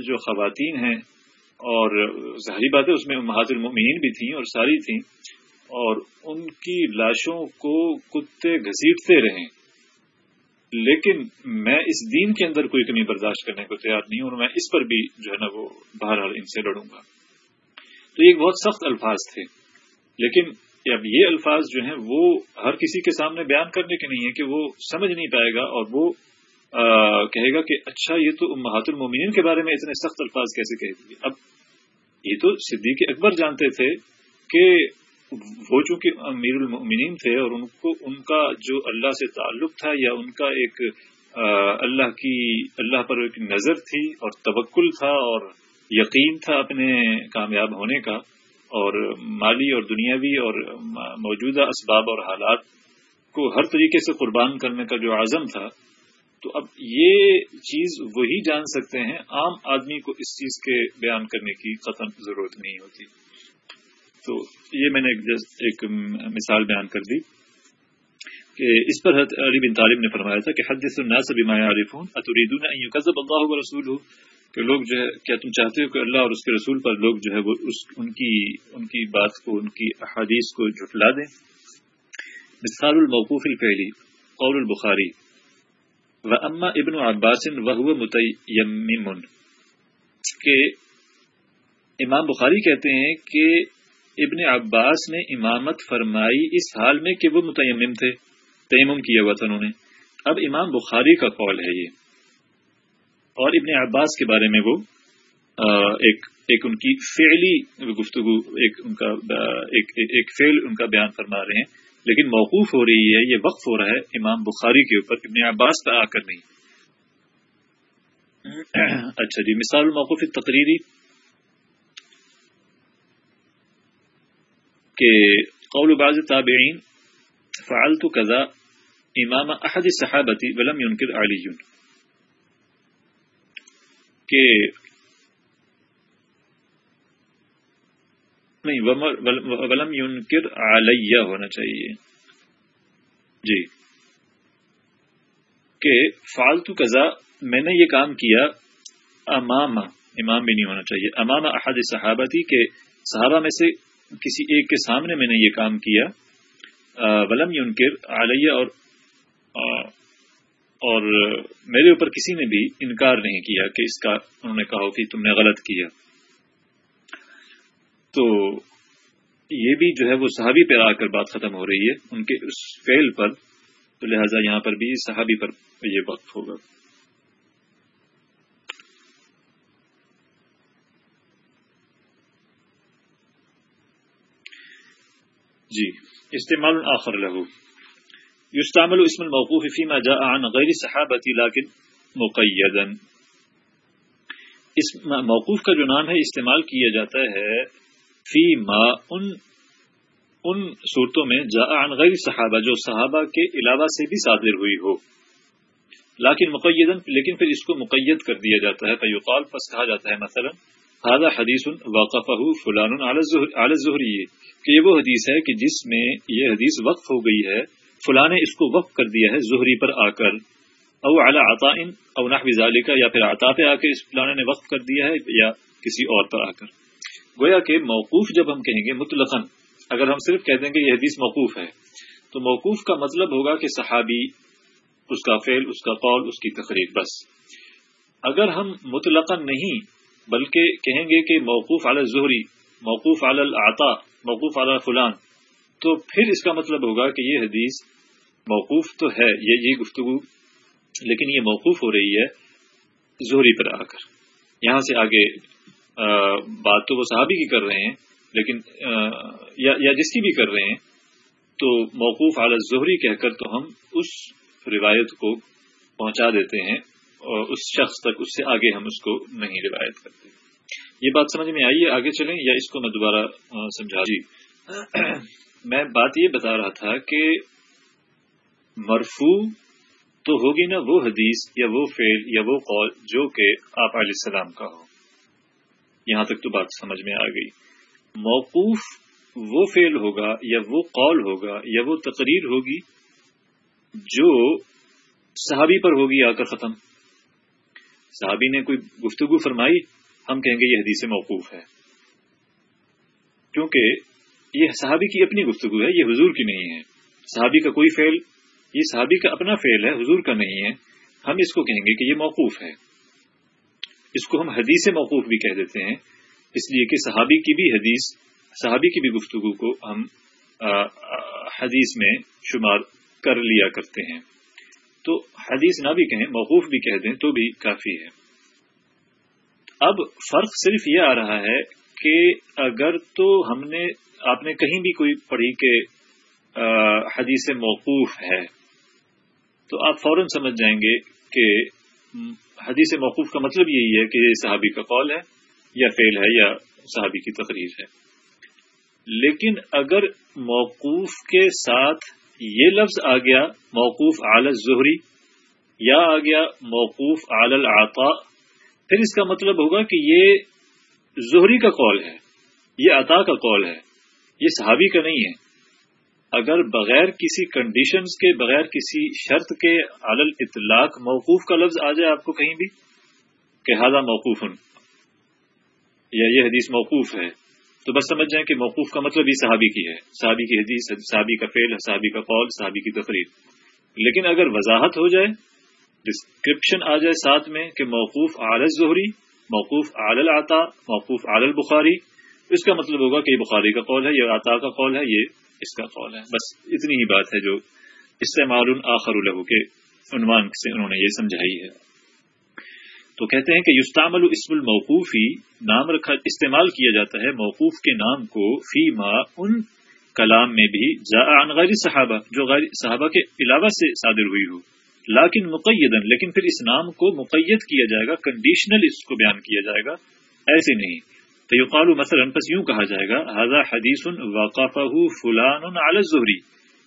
جو خواتین ہیں اور ظاہری بات ہے، اس میں محاذ المین بھی تھیں اور ساری تھیں اور ان کی لاشوں کو کتے گھسیٹتے رہیں۔ لیکن میں اس دین کے اندر کوئی کمی برداشت کرنے کو تیار نہیں ہوں اور میں اس پر بھی جو ہے نا وہ بہرحال ان سے لڑوں گا۔ تو یہ بہت سخت الفاظ تھے۔ لیکن اب یہ الفاظ جو ہیں وہ ہر کسی کے سامنے بیان کرنے کے نہیں ہے کہ وہ سمجھ نہیں پائے گا اور وہ کہے گا کہ اچھا یہ تو محات المومنین کے بارے میں اتنے سخت الفاظ کیسے کہہ دیے اب یہ تو صدیق اکبر جانتے تھے کہ وہ چونکہ امیر المؤمنین تھے اور ان کو ان کا جو اللہ سے تعلق تھا یا ان کا ایک اللہ کی، اللہ پر ایک نظر تھی اور توکل تھا اور یقین تھا اپنے کامیاب ہونے کا اور مالی اور دنیاوی اور موجودہ اسباب اور حالات کو ہر طریقے سے قربان کرنے کا جو عزم تھا، تو اب یہ چیز وہی جان سکتے ہیں، عام آدمی کو اس چیز کے بیان کرنے کی قطن ضرورت نہیں ہوتی۔ تو یہ میں نے ایک مثال بیان کر دی کہ اس پر علی بن طالب نے فرمایا تھا کہ حدث الناس بما يعرفون اتريدون ان يكذب الله ورسوله کہ لوگ جو ہے، کیا تم چاہتے ہو کہ اللہ اور اس کے رسول پر لوگ جو ہے وہ اس ان کی ان کی بات کو، ان کی احادیث کو جھٹلا دیں؟ مثال الموقوف الفعلی، قول البخاری و اما ابن عباس وهو متيمم، کہ امام بخاری کہتے ہیں کہ ابن عباس نے امامت فرمائی اس حال میں کہ وہ متیمم تھے تیمم کیا ہوا تھا انہوں نے۔ اب امام بخاری کا قول ہے یہ۔ اور ابن عباس کے بارے میں وہ ایک ایک ان کی فعلی گفتگو ایک ان کا ایک ایک فعل ان کا بیان فرما رہے ہیں۔ لیکن موقوف ہو رہی ہے یہ وقف ہو رہا ہے امام بخاری کے اوپر ابن عباس پہ آ کر نہیں۔ اچھا جی مثال موقف تقریری کہ قول بعض تابعین، فعلت كذا امام احد صحابتی ولم ينکر علی کہ نہیں ولم ينکر علیہ ہونا چاہیے۔ جی۔ کہ فالتو قضا میں نے یہ کام کیا امام امام بھی نہیں ہونا چاہیے امام احد صحابتی کے صحابہ میں سے کسی ایک کے سامنے میں نے یہ کام کیا ولم یونکر علیہ اور اور میرے اوپر کسی نے بھی انکار نہیں کیا کہ اس کا، انہوں نے کہا کہ تم نے غلط کیا۔ تو یہ بھی جو ہے وہ صحابی پہ آ کر بات ختم ہو رہی ہے۔ ان کے اس فیل پر، تو لہذا یہاں پر بھی صحابی پر یہ وقت ہوگا۔ جی استعمال آخر له. يستعمل اسم الموقوف فيما جاء عن غير صحابتی لكن مقیدا. اس موقوف کا جو نام ہے، استعمال کیا جاتا ہے فی ما ان ان صورتوں میں جا عن غیر صحابہ، جو صحابہ کے علاوہ سے بھی صادر ہوئی ہو. لیکن مقیدن لیکن پھر اس کو مقید کر دیا جاتا ہے، فیقال، پس کہا جاتا ہے، مثلا هذا حدیث واقفه فلان على الزهري. کہ یہ وہ حدیث ہے کہ جس میں یہ حدیث وقف ہو گئی ہے، فلاں نے اس کو وقف کر دیا ہے زہری پر آ کر. او اعلیٰ عطا او نحو کا یا پھر عطا پہ آ کے اس پلانے نے وقف کر دیا ہے، یا کسی اور پر آ کر. گویا کہ موقوف جب ہم کہیں گے مطلق اگر ہم صرف کہہ دیں گے یہ حدیث موقوف ہے، تو موقوف کا مطلب ہوگا کہ صحابی، اس کا فعل، اس کا قول، اس کی تقریر، بس. اگر ہم مطلق نہیں بلکہ کہیں گے کہ موقوف علی ظہری موقوف علی العطا، موقوف علی فلان۔ تو پھر اس کا مطلب ہوگا کہ یہ حدیث موقوف تو ہے، یہ یہ گفتگو، لیکن یہ موقوف ہو رہی ہے زہری پر آ کر۔ یہاں سے آگے بات تو وہ صحابی کی کر رہے ہیں، لیکن یا جس کی بھی کر رہے ہیں، تو موقوف اعلی ظہری کہہ کر تو ہم اس روایت کو پہنچا دیتے ہیں۔ اس شخص تک، اس سے آگے ہم اس کو نہیں روایت کرتے۔ یہ بات سمجھ میں آئیے آگے چلیں یا اس کو میں دوبارہ سمجھا؟ جی۔ میں بات یہ بتا رہا تھا کہ مرفو تو ہوگی نا وہ حدیث یا وہ فعل یا وہ قول جو کہ آپ علیہ السلام کا ہو۔ یہاں تک تو بات سمجھ میں آ گئی۔ موقوف وہ فعل ہوگا یا وہ قول ہوگا یا وہ تقریر ہوگی جو صحابی پر ہوگی آ کر ختم۔ صحابی نے کوئی گفتگو فرمائی، ہم کہیں گے یہ حدیث موقوف ہے۔ کیونکہ یہ صحابی کی اپنی گفتگو ہے، یہ حضور کی نہیں ہے۔ صحابی کا کوئی فعل، یہ صحابی کا اپنا فعل ہے، حضور کا نہیں ہے۔ ہم اس کو کہیں گے کہ یہ موقوف ہے۔ اس کو ہم حدیث موقوف بھی کہہ دیتے ہیں۔ اس لیے کہ صحابی کی بھی حدیث، صحابی کی بھی گفتگو کو ہم حدیث میں شمار کر لیا کرتے ہیں۔ تو حدیث نہ بھی کہیں، موقوف بھی کہہ دیں تو بھی کافی ہے۔ اب فرق صرف یہ آ رہا ہے کہ اگر تو ہم نے، آپ نے کہیں بھی کوئی پڑھی کہ حدیث موقوف ہے، تو آپ فوراً سمجھ جائیں گے کہ حدیث موقوف کا مطلب یہی ہے کہ یہ صحابی کا قول ہے، یا فعل ہے، یا صحابی کی تقریر ہے۔ لیکن اگر موقوف کے ساتھ یہ لفظ آ گیا موقوف اعلی ظہری یا آ گیا موقوف اعلی العطا، پھر اس کا مطلب ہوگا کہ یہ ظہری کا قول ہے، یہ عطا کا قول ہے، یہ صحابی کا نہیں ہے۔ اگر بغیر کسی کنڈیشنز کے، بغیر کسی شرط کے علل اطلاق موقوف کا لفظ آ جائے آپ کو کہیں بھی کہ ہادہ موقوف یا یہ حدیث موقوف ہے۔ تو بس سمجھ جائیں کہ موقوف کا مطلب یہ صحابی کی ہے، صحابی کی حدیث، صحابی کا فعل، صحابی کا قول، صحابی کی تقریر لیکن اگر وضاحت ہو جائے ڈسکرپشن آ جائے ساتھ میں کہ موقوف عال ظہری موقوف عال العطا، موقوف عال البخاری، اس کا مطلب ہوگا کہ یہ بخاری کا قول ہے، یہ عطا کا قول ہے، یہ اس کا قول ہے۔ بس اتنی ہی بات ہے جو استعمال آخر الہو کے عنوان سے انہوں نے یہ سمجھائی ہے۔ تو کہتے ہیں کہ یستعمل اسم الموقوفی، نام رکھا، استعمال کیا جاتا ہے موقوف کے نام کو فی ما ان کلام میں بھی عن غیر صحابہ، جو غیر صحابہ کے علاوہ سے صادر ہوئی ہو۔ لیکن مقیدن لیکن پھر اس نام کو مقید کیا جائے گا کنڈیشنل اس کو بیان کیا جائے گا، ایسے نہیں۔ فیقال مثلا، پس یوں کہا جائے گا حضا حدیث واقف فلان علی ظہری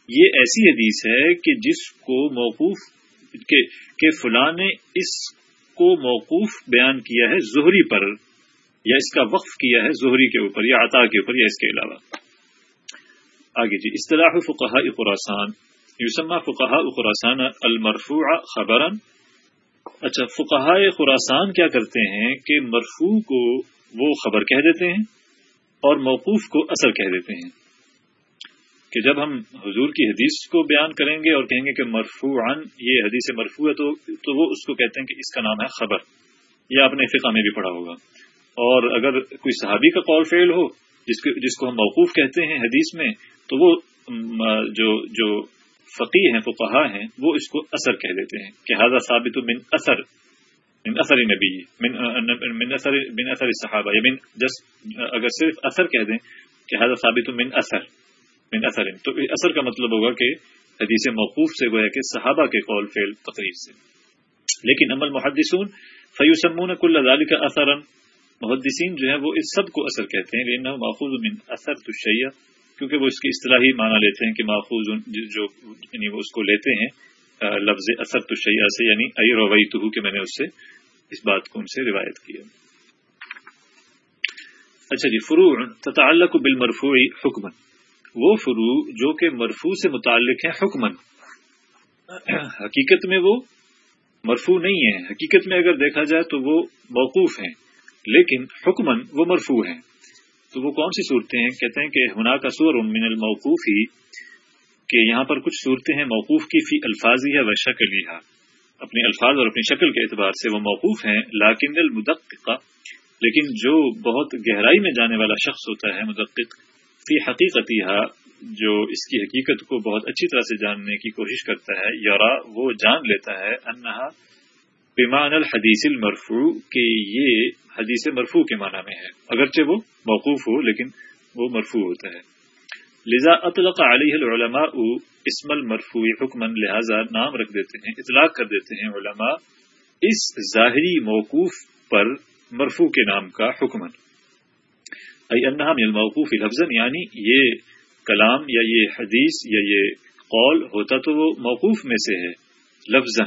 یہ ایسی حدیث ہے کہ جس کو موقوف کہ فلاں نے اس کو موقوف بیان کیا ہے زہری پر، یا اس کا وقف کیا ہے زہری کے اوپر، یا عطا کے اوپر، یا اس کے علاوہ۔ آگے جی اصطلاح فقہ خراسان۔ یوسما فقہ خراسان المرفوع خبرا۔ اچھا فقہ خراسان کیا کرتے ہیں کہ مرفوع کو وہ خبر کہہ دیتے ہیں اور موقوف کو اثر کہہ دیتے ہیں۔ کہ جب ہم حضور کی حدیث کو بیان کریں گے اور کہیں گے کہ مرفوعاً یہ حدیث مرفوع ہے، تو تو وہ اس کو کہتے ہیں کہ اس کا نام ہے خبر یہ آپ نے فقہ میں بھی پڑھا ہوگا۔ اور اگر کوئی صحابی کا قول فیل ہو، جس کو جس کو ہم موقوف کہتے ہیں حدیث میں، تو وہ جو جو فقی ہیں، فقہا ہیں، وہ اس کو اثر کہہ دیتے ہیں کہ حاضر ثابت من اثر من اثر نبی، من من اثر من اثر صحابہ، یا من جس اگر صرف اثر کہہ دیں کہ حضرت ثابت من اثر۔ من اثر تو اثر کا مطلب ہوگا کہ حدیث موقوف سے گویا کہ صحابہ کے قول فعل تقریر سے۔ لیکن عمل محدثون فیوسمون کل ذلك اثرا۔ محدثین جو ہیں وہ اس سب کو اثر کہتے ہیں لیکن ماخوذ من اثر تشیع کیونکہ وہ اس کی اصطلاحی معنی لیتے ہیں کہ ماخوذ جو یعنی وہ اس کو لیتے ہیں لفظ اثر تشیع سے یعنی ای رویتہ کہ میں نے اس سے اس بات کو ان سے روایت کیا۔ اچھا جی فرو تتعلق بالمرفوع حکمن وہ فرو جو کہ مرفوع سے متعلق ہیں حکمن حقیقت میں وہ مرفو نہیں ہیں۔ حقیقت میں اگر دیکھا جائے تو وہ موقوف ہیں، لیکن حکمن وہ مرفو ہیں۔ تو وہ کون سی صورتیں ہیں؟ کہتے ہیں کہ ہنا کا سور من الموقوف ہی کہ یہاں پر کچھ صورتیں ہیں موقوف کی، فی الفاظ یا و شکل اپنے الفاظ اور اپنی شکل کے اعتبار سے وہ موقوف ہیں لاکن المدق لیکن جو بہت گہرائی میں جانے والا شخص ہوتا ہے، مدقق فی حقیقت جو اس کی حقیقت کو بہت اچھی طرح سے جاننے کی کوشش کرتا ہے یارا وہ جان لیتا ہے انہا پیمان الحدیث المرفوع، کہ یہ حدیث مرفوع کے معنی میں ہے۔ اگرچہ وہ موقوف ہو، لیکن وہ مرفوع ہوتا ہے۔ لذا اطلق علیہ العلماء اسم المرفوع حکمن لہذا نام رکھ دیتے ہیں، اطلاق کر دیتے ہیں علماء اس ظاہری موقوف پر مرفوع کے نام کا حکمن انہا من الموقوف لفظ یعنی یہ کلام یا یہ حدیث یا یہ قول ہوتا تو وہ موقوف میں سے ہے لفظ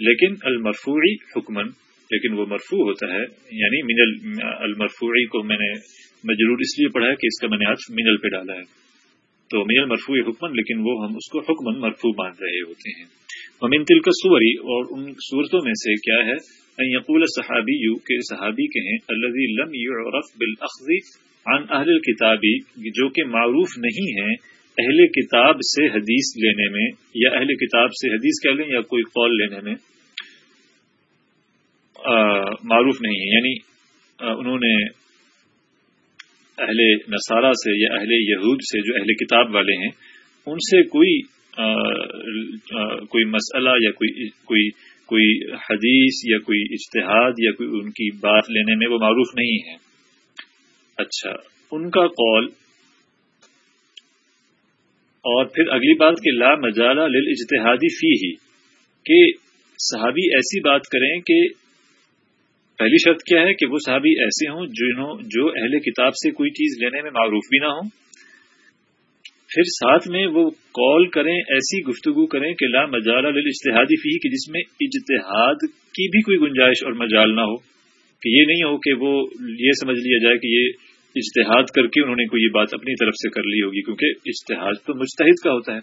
لیکن المرفوعی حکمن لیکن وہ مرفوع ہوتا ہے یعنی من المرفوعی کو میں نے مجرور اس لیے پڑھا ہے کہ اس کا میں نے حرف منل پہ ڈالا ہے۔ تو میل مرفوع حکمن لیکن وہ ہم اس کو حکمن مرفوع مان رہے ہوتے ہیں۔ امین تل کا سوری اور ان صورتوں میں سے کیا ہے؟ یقول صحابی یو کے صحابی کہیں الذي لم يعرف بالاخذ عن اہل الكتابی جو کہ معروف نہیں ہیں اہل کتاب سے حدیث لینے میں یا اہل کتاب سے حدیث کہہ لیں یا کوئی قول لینے میں معروف نہیں ہے یعنی انہوں نے اہل نصارہ سے یا اہل یہود سے جو اہل کتاب والے ہیں ان سے کوئی آ, آ, کوئی مسئلہ یا کوئی کوئی کوئی حدیث یا کوئی اشتہاد یا کوئی ان کی بات لینے میں وہ معروف نہیں ہے اچھا ان کا قول، اور پھر اگلی بات کہ لا مجالہ لل اجتہادی فی ہی کہ صحابی ایسی بات کریں کہ پہلی شرط کیا ہے کہ وہ صحابی ایسے ہوں جنہوں، جو اہل کتاب سے کوئی چیز لینے میں معروف بھی نہ ہوں۔ پھر ساتھ میں وہ کال کریں، ایسی گفتگو کریں کہ لا مجال اشتہادی فی کہ جس میں اجتہاد کی بھی کوئی گنجائش اور مجال نہ ہو، کہ یہ نہیں ہو کہ وہ یہ سمجھ لیا جائے کہ یہ اجتہاد کر کے انہوں نے کوئی یہ بات اپنی طرف سے کر لی ہوگی، کیونکہ اجتہاد تو مجتہد کا ہوتا ہے۔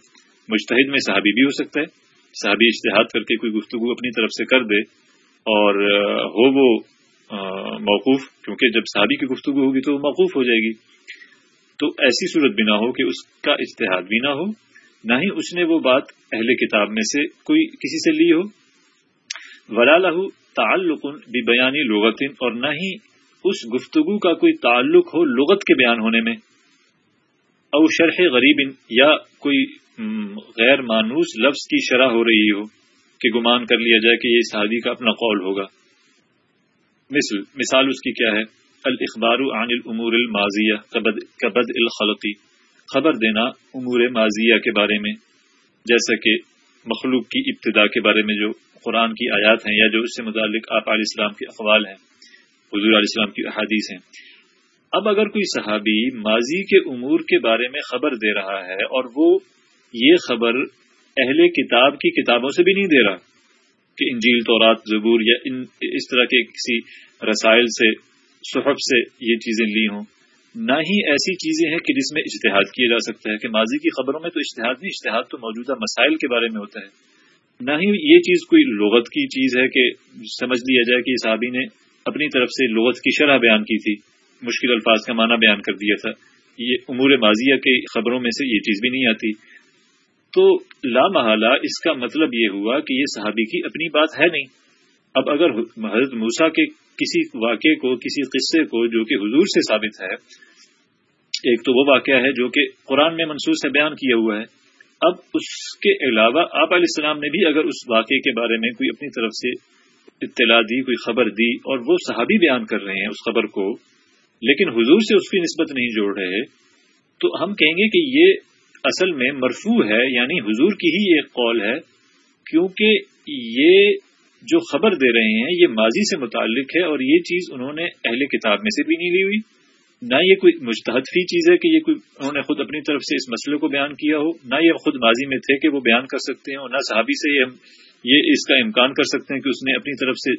مجتہد میں صحابی بھی ہو سکتا ہے۔ صحابی اجتہاد کر کے کوئی گفتگو اپنی طرف سے کر دے اور ہو وہ موقوف، کیونکہ جب صحابی کی گفتگو ہوگی تو وہ موقوف ہو جائے گی۔ تو ایسی صورت بھی نہ ہو کہ اس کا اشتہاد بھی نہ ہو، نہ ہی اس نے وہ بات اہل کتاب میں سے کوئی کسی سے لی ہو۔ ولا لہو تعلق بھی بیانی لغتن اور نہ ہی اس گفتگو کا کوئی تعلق ہو لغت کے بیان ہونے میں؟ او شرح غریب یا کوئی غیر مانوس لفظ کی شرح ہو رہی ہو کہ گمان کر لیا جائے کہ یہ صحابی کا اپنا قول ہوگا۔ مثل، مثال اس کی کیا ہے؟ الاخبار عن الامور الماضیہ، کبد الخلقی خبر دینا امور ماضیہ کے بارے میں، جیسا کہ مخلوق کی ابتدا کے بارے میں جو قرآن کی آیات ہیں یا جو اس سے متعلق آپ علیہ السلام کے اقوال ہیں۔ حضور علیہ السلام کی احادیث ہیں۔ اب اگر کوئی صحابی ماضی کے امور کے بارے میں خبر دے رہا ہے اور وہ یہ خبر اہل کتاب کی کتابوں سے بھی نہیں دے رہا کہ انجیل، تورات، زبور یا ان اس طرح کے کسی رسائل سے، صحف سے یہ چیزیں لی ہوں، نہ ہی ایسی چیزیں ہیں کہ جس میں اشتہاد کیا جا سکتا ہے کہ ماضی کی خبروں میں تو اشتہاد نہیں اشتہاد تو موجودہ مسائل کے بارے میں ہوتا ہے۔ نہ ہی یہ چیز کوئی لغت کی چیز ہے کہ سمجھ لیا جائے کہ صحابی نے اپنی طرف سے لغت کی شرح بیان کی تھی۔ مشکل الفاظ کا معنی بیان کر دیا تھا۔ یہ امور ماضیہ کے خبروں میں سے یہ چیز بھی نہیں آتی۔ تو لامحالہ اس کا مطلب یہ ہوا کہ یہ صحابی کی اپنی بات ہے نہیں۔ اب اگر حضرت موسا کے کسی واقعے کو، کسی قصے کو جو کہ حضور سے ثابت ہے، ایک تو وہ واقعہ ہے جو کہ قرآن میں منصوص سے بیان کیا ہوا ہے۔ اب اس کے علاوہ آپ علیہ السلام نے بھی اگر اس واقعے کے بارے میں کوئی اپنی طرف سے اطلاع دی، کوئی خبر دی اور وہ صحابی بیان کر رہے ہیں اس خبر کو، لیکن حضور سے اس کی نسبت نہیں جوڑ رہے، تو ہم کہیں گے کہ یہ اصل میں مرفوع ہے یعنی حضور کی ہی ایک قول ہے، کیونکہ یہ جو خبر دے رہے ہیں، یہ ماضی سے متعلق ہے اور یہ چیز انہوں نے اہل کتاب میں سے بھی نہیں لی ہوئی۔ نہ یہ کوئی مشتحد فی چیز ہے کہ یہ کوئی، انہوں نے خود اپنی طرف سے اس مسئلے کو بیان کیا ہو، نہ یہ خود ماضی میں تھے کہ وہ بیان کر سکتے ہیں نہ صحابی سے یہ یہ اس کا امکان کر سکتے ہیں کہ اس نے اپنی طرف سے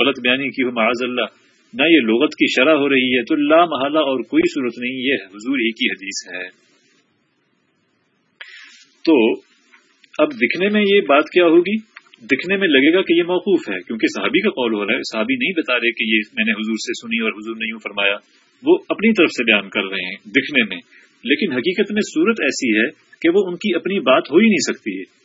غلط بیانی کی ہو، معاذ اللہ، نہ یہ لغت کی شرح ہو رہی ہے، تو لا محلہ اور کوئی صورت نہیں، یہ حضور ہی کی حدیث ہے۔ تو اب دکھنے میں یہ بات کیا ہوگی؟ دکھنے میں لگے گا کہ یہ موقوف ہے، کیونکہ صحابی کا قول ہو رہا ہے، صحابی نہیں بتا رہے کہ یہ میں نے حضور سے سنی اور حضور نے یوں فرمایا۔ وہ اپنی طرف سے بیان کر رہے ہیں دکھنے میں، لیکن حقیقت میں صورت ایسی ہے کہ وہ ان کی اپنی بات ہو ہی نہیں سکتی ہے۔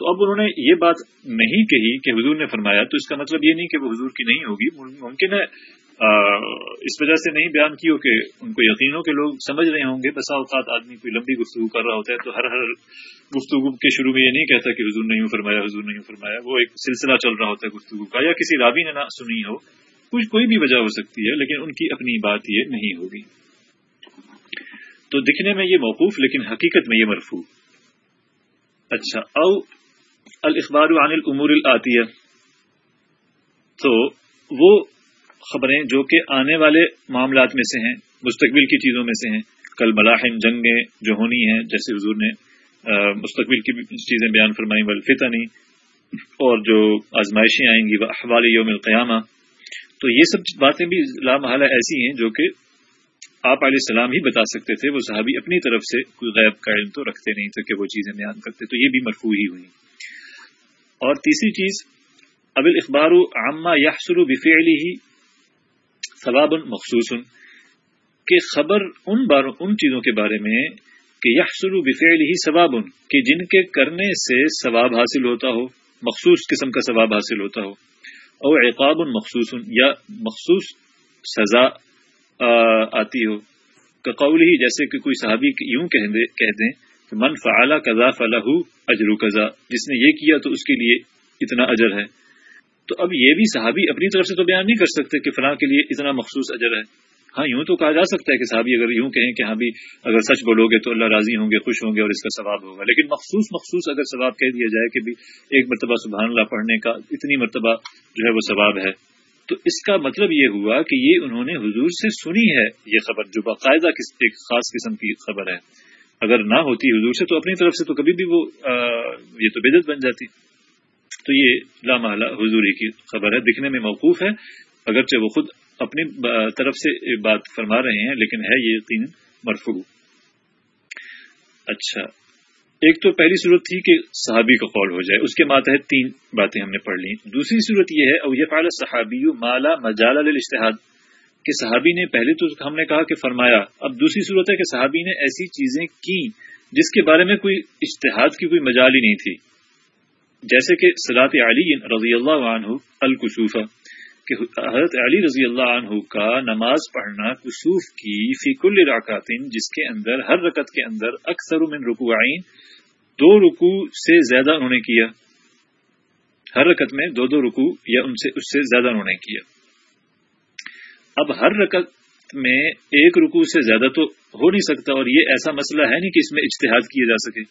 تو اب انہوں نے یہ بات نہیں کہی کہ حضور نے فرمایا، تو اس کا مطلب یہ نہیں کہ وہ حضور کی نہیں ہوگی، ممکن ہے اس وجہ سے نہیں بیان کی ہو کہ ان کو یقین ہو کہ لوگ سمجھ رہے ہوں گے۔ بسا اوقات آدمی کوئی لمبی گفتگو کر رہا ہوتا ہے تو ہر ہر گفتگو کے شروع میں یہ نہیں کہتا کہ حضور نے یوں فرمایا، حضور نے یوں فرمایا۔ وہ ایک سلسلہ چل رہا ہوتا ہے گفتگو کا، یا کسی رابی نے نہ سنی ہو۔ کچھ کوئی بھی وجہ ہو سکتی ہے، لیکن ان کی اپنی بات یہ نہیں ہوگی۔ تو دکھنے میں یہ موقوف، لیکن حقیقت میں یہ مرفو اچھا او الاخبار عن الامور الاتیہ تو وہ خبریں جو کہ آنے والے معاملات میں سے ہیں، مستقبل کی چیزوں میں سے ہیں۔ کل ملاحم، جنگیں جو ہونی ہیں، جیسے حضور نے مستقبل کی چیزیں بیان فرمائی والفتنی اور جو آزمائشیں آئیں گی وہ احوال یوم القیامہ۔ تو یہ سب باتیں بھی لامحالہ ایسی ہیں جو کہ آپ علیہ السلام ہی بتا سکتے تھے، وہ صحابی اپنی طرف سے کوئی غیب کا علم تو رکھتے نہیں تھے کہ وہ چیزیں بیان کرتے، تو یہ بھی مرفو ہی ہوئی۔ اور تیسری چیز ابل اخبار عامہ یحسر بفعلی ہی ثواب مخصوص، کہ خبر ان باروں، ان چیزوں کے بارے میں کہ یحسر بفعل ہی ثواب، کہ جن کے کرنے سے ثواب حاصل ہوتا ہو، مخصوص قسم کا ثواب حاصل ہوتا ہو اور عقاب مخصوص یا مخصوص سزا آتی ہو۔ قول ہی جیسے کہ کوئی صحابی یوں کہہ دیں کہ من فعلا قزا فلاح اجر قزا جس نے یہ کیا تو اس کے لیے اتنا اجر ہے۔ تو اب یہ بھی صحابی اپنی طرف سے تو بیان نہیں کر سکتے کہ فلاں کے لیے اتنا مخصوص اجر ہے۔ ہاں یوں تو کہا جا سکتا ہے کہ صحابی اگر یوں کہیں کہ ہاں بھی اگر سچ بولو گے تو اللہ راضی ہوں گے، خوش ہوں گے اور اس کا ثواب ہوگا۔ لیکن مخصوص مخصوص اگر ثواب کہہ دیا جائے کہ بھی ایک مرتبہ سبحان اللہ پڑھنے کا اتنی مرتبہ جو ہے وہ ثواب ہے، تو اس کا مطلب یہ ہوا کہ یہ انہوں نے حضور سے سنی ہے یہ خبر، جو باقاعدہ ایک خاص قسم کی خبر ہے۔ اگر نہ ہوتی حضور سے تو اپنی طرف سے تو کبھی بھی وہ یہ تو بدت بن جاتی۔ تو یہ لامحلہ حضوری کی خبر ہے، دکھنے میں موقوف ہے۔ اگرچہ وہ خود اپنی طرف سے بات فرما رہے ہیں، لیکن ہے یہ یقین مرفو اچھا۔ ایک تو پہلی صورت تھی کہ صحابی کا قول ہو جائے۔ اس کے ماتحت تین باتیں ہم نے پڑھ لی دوسری صورت یہ ہے اویف عال صحابی مالا مجال الاشتہاد کہ صحابی نے پہلے تو ہم نے کہا کہ فرمایا، اب دوسری صورت ہے کہ صحابی نے ایسی چیزیں کی جس کے بارے میں کوئی اشتہاد کی کوئی مجال ہی نہیں تھی۔ جیسے کہ سلاط علی رضی اللہ عنہ الکسوفہ کہ حضرت علی رضی اللہ عنہ کا نماز پڑھنا کسوف کی فی کل راکاتین جس کے اندر، ہر رکت کے اندر اکثر من رکوعین، دو رکو سے زیادہ انہوں نے کیا۔ ہر رکت میں دو دو رکو یا ان سے، اس سے زیادہ انہوں نے کیا۔ اب ہر رکت میں ایک رکو سے زیادہ تو ہو نہیں سکتا اور یہ ایسا مسئلہ ہے نہیں کہ اس میں اجتہاد کیا جا سکے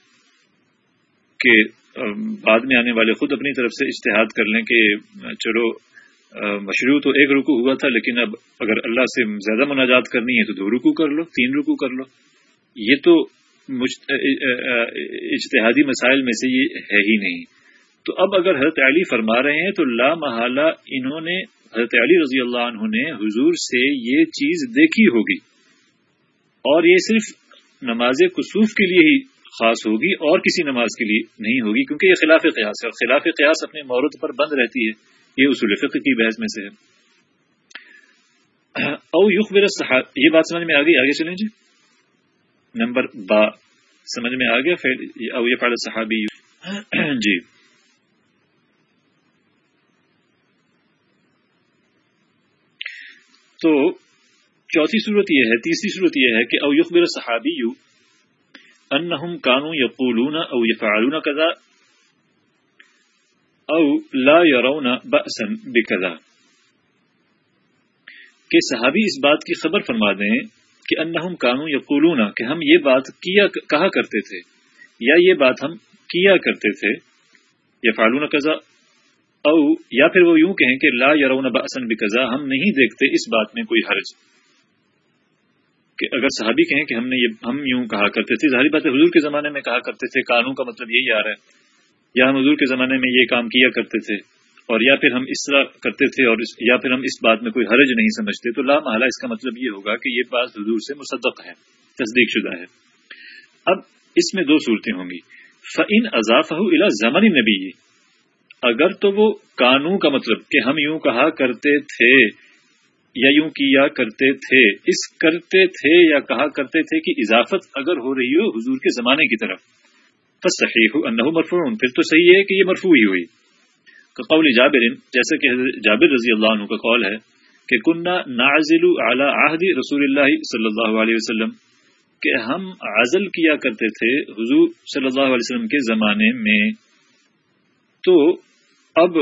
کہ بعد میں آنے والے خود اپنی طرف سے اجتہاد کر لیں کہ، چلو مشروع تو ایک رکو ہوا تھا لیکن اب اگر اللہ سے زیادہ مناجات کرنی ہے تو دو رکو کر لو، تین رکو کر لو۔ یہ تو اجتہادی مسائل میں سے یہ ہے ہی نہیں۔ تو اب اگر حضرت علی فرما رہے ہیں تو لا محالہ انہوں نے حضرت علی رضی اللہ عنہ نے حضور سے یہ چیز دیکھی ہوگی اور یہ صرف نماز کسوف کے لیے ہی خاص ہوگی اور کسی نماز کے لیے نہیں ہوگی، کیونکہ یہ خلاف قیاس ہے اور خلاف قیاس اپنے مورت پر بند رہتی ہے۔ یہ اصول فقہ کی بحث میں سے ہے۔ او یوخ صحاب یہ بات سمجھ میں آ گئی؟ آگے چلیں جی۔ نمبر با سمجھ میں آ گیا۔ او یہ فعل صحابی جی۔ تو چوتھی صورت یہ ہے، تیسری صورت یہ ہے کہ او یخبر صحابی یو انہم کانو یقولون او یفعلون کذا او لا یرون بأسا بکذا۔ کہ صحابی اس بات کی خبر فرما دیں کہ انہم کانو یقولون، کہ ہم یہ بات کیا، کہا کرتے تھے، یا یہ بات ہم کیا کرتے تھے یا فالون قزا او، یا پھر وہ یوں کہیں کہ لا یرون بأسا بکذا، ہم نہیں دیکھتے اس بات میں کوئی حرج۔ کہ اگر صحابی کہیں کہ ہم نے یہ، ہم یوں کہا کرتے تھے، ظاہری بات ہے، حضور کے زمانے میں کہا کرتے تھے قانون کا مطلب یہی آ رہا ہے۔ یا ہم حضور کے زمانے میں یہ کام کیا کرتے تھے، اور یا پھر ہم اس طرح کرتے تھے اور یا پھر ہم اس بات میں کوئی حرج نہیں سمجھتے، تو لا محلہ اس کا مطلب یہ ہوگا کہ یہ بات حضور سے مصدق ہے، تصدیق شدہ ہے۔ اب اس میں دو صورتیں ہوں گی۔ فعین اضاف الا زمن نبی اگر تو وہ کانو کا مطلب کہ ہم یوں کہا کرتے تھے یا یوں کیا کرتے تھے، اس کرتے تھے یا کہا کرتے تھے کہ اضافت اگر ہو رہی ہو حضور کے زمانے کی طرف۔ بس صحیح مرفوع پھر تو صحیح ہے کہ یہ مرفوع ہی ہوئی۔ قول جابر، جیسے کہ جابر رضی اللہ عنہ کا قول ہے کہ کنہ نازل اعلی عہد رسول اللہ صلی اللہ علیہ وسلم، کہ ہم عزل کیا کرتے تھے حضور صلی اللہ علیہ وسلم کے زمانے میں۔ تو اب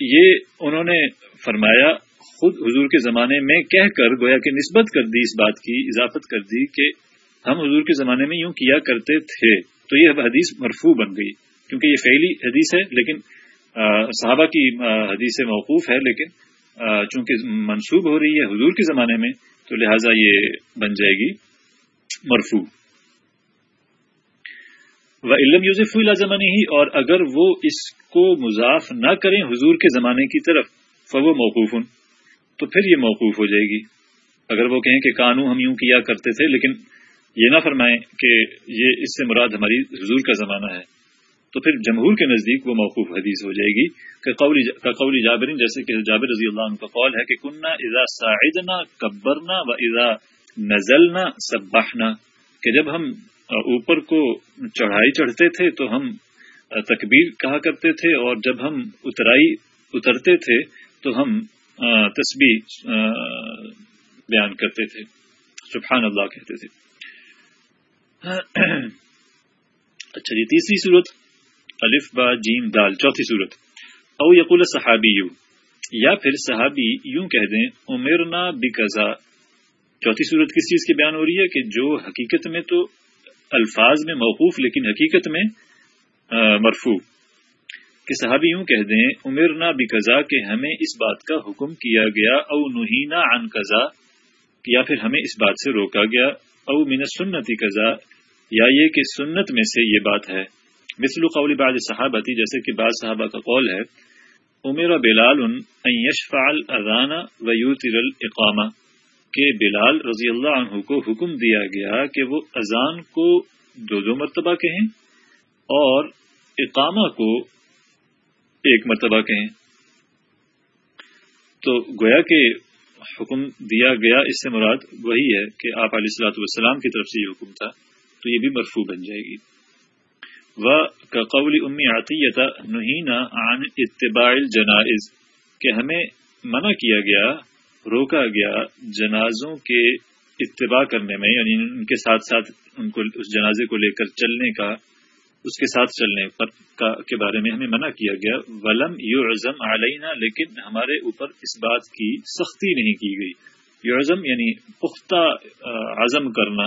یہ انہوں نے فرمایا، خود حضور کے زمانے میں کہہ کر گویا کہ نسبت کر دی اس بات کی، اضافت کر دی کہ ہم حضور کے زمانے میں یوں کیا کرتے تھے۔ تو یہ حدیث مرفوع بن گئی، کیونکہ یہ فعلی حدیث ہے، لیکن صحابہ کی حدیث موقوف ہے، لیکن چونکہ منسوب ہو رہی ہے حضور کے زمانے میں، تو لہٰذا یہ بن جائے گی مرفوع۔ و علم یوزف زمانے ہی اور اگر وہ اس کو مضاف نہ کریں حضور کے زمانے کی طرف فو موقوف تو پھر یہ موقوف ہو جائے گی۔ اگر وہ کہیں کہ قانون ہم یوں کیا کرتے تھے، لیکن یہ نہ فرمائیں کہ یہ اس سے مراد ہماری حضور کا زمانہ ہے۔ تو پھر جمہور کے نزدیک وہ موقوف حدیث ہو جائے گی۔ کہ قولی جابرین، جیسے کہ جابر رضی اللہ عنہ کا قول ہے کہ کنہ اذا ساعدنا کبرنا و اذا نزلنا سبحنا۔ کہ جب ہم اوپر کو چڑھائی چڑھتے تھے، تو ہم تکبیر کہا کرتے تھے اور جب ہم اترائی، اترتے تھے تو ہم تسبیح بیان کرتے تھے۔ سبحان اللہ کہتے تھے۔ اچھا جی تیسری صورت۔ الف، با، جیم، دال۔ چوتھی صورت۔ او یقول صحابی یو یا پھر صحابی یوں کہہ دیں عمرنا بکزا چوتھی صورت کس چیز کی بیان ہو رہی ہے؟ کہ جو حقیقت میں تو الفاظ میں موقوف، لیکن حقیقت میں مرفوع۔ کہ صحابی یوں کہہ دیں عمر نہ بھی کہ ہمیں اس بات کا حکم کیا گیا، او نہینا عن قزا یا پھر ہمیں اس بات سے روکا گیا، او من سنتی قزا یا یہ کہ سنت میں سے یہ بات ہے۔ مثل قول بعض صحابتی، جیسے کہ بعض صحابہ کا قول ہے عمر بلال ان یشفع الاذان و یوتر الاقامہ کہ بلال رضی اللہ عنہ کو حکم دیا گیا کہ وہ اذان کو دو دو مرتبہ کہیں۔ اور اقامہ کو ایک مرتبہ کہیں۔ تو گویا کہ حکم دیا گیا، اس سے مراد وہی ہے کہ آپ علیہ السلاۃ والسلام کی طرف سے یہ حکم تھا، تو یہ بھی مرفوع بن جائے گی۔ و قول امی عطیتا نہینا عن اتباع الجنائز، کہ ہمیں منع کیا گیا، روکا گیا جنازوں کے اتباع کرنے میں یعنی ان کے ساتھ ساتھ ان کو، اس جنازے کو لے کر چلنے کا اس کے ساتھ چلنے پر کے بارے میں ہمیں منع کیا گیا۔ ولم یو عزم علینا لیکن ہمارے اوپر اس بات کی سختی نہیں کی گئی۔ یو عزم یعنی پختہ عزم کرنا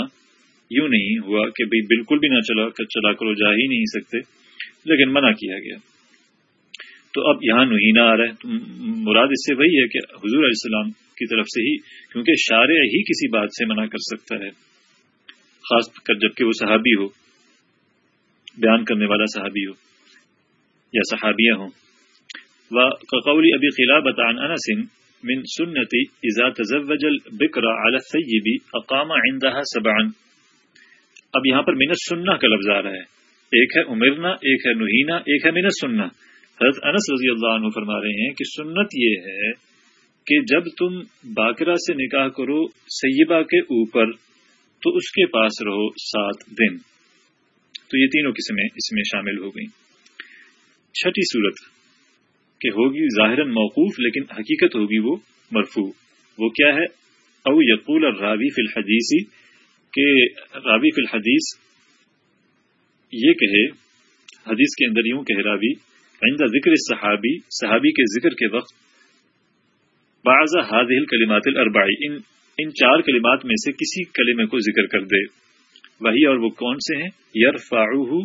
یوں نہیں ہوا کہ بھئی بالکل بھی نہ چلا چلا کرو جا ہی نہیں سکتے، لیکن منع کیا گیا۔ تو اب یہاں نہینا آ رہا ہے۔ مراد اس سے وہی ہے کہ حضور علیہ السلام کی طرف سے ہی، کیونکہ شارع ہی کسی بات سے منع کر سکتا ہے، خاص کر جبکہ وہ صحابی ہو۔ بیان کرنے والا صحابی ہو یا صحابیہ ہوں۔ وقول ابی خلابت عن انس من سنتی اذا تزوج البکر على الثیب اقام عندها سبعا۔ اب یہاں پر من السنہ کا لفظ آ رہا ہے۔ ایک ہے عمرنا، ایک ہے نہینا ایک ہے من السنہ۔ حضرت انس رضی اللہ عنہ فرما رہے ہیں کہ سنت یہ ہے کہ جب تم باقرہ سے نکاح کرو سیبہ کے اوپر تو اس کے پاس رہو سات دن۔ تو یہ تینوں قسمیں اس میں شامل ہو گئیں۔ چھٹی صورت کہ ہوگی ظاہر موقوف لیکن حقیقت ہوگی وہ مرفوع۔ وہ کیا ہے؟ او یقول راوی فی الحدیثی کہ راوی فی الحدیث یہ کہے، حدیث کے اندر یوں کہ راوی، عند ذکر صحابی صحابی کے ذکر کے وقت بعض حاضل کلمات الاربعی ان ان چار کلمات میں سے کسی کلمے کو ذکر کر دے۔ وہی اور وہ کون سے ہیں؟ یار فاڑو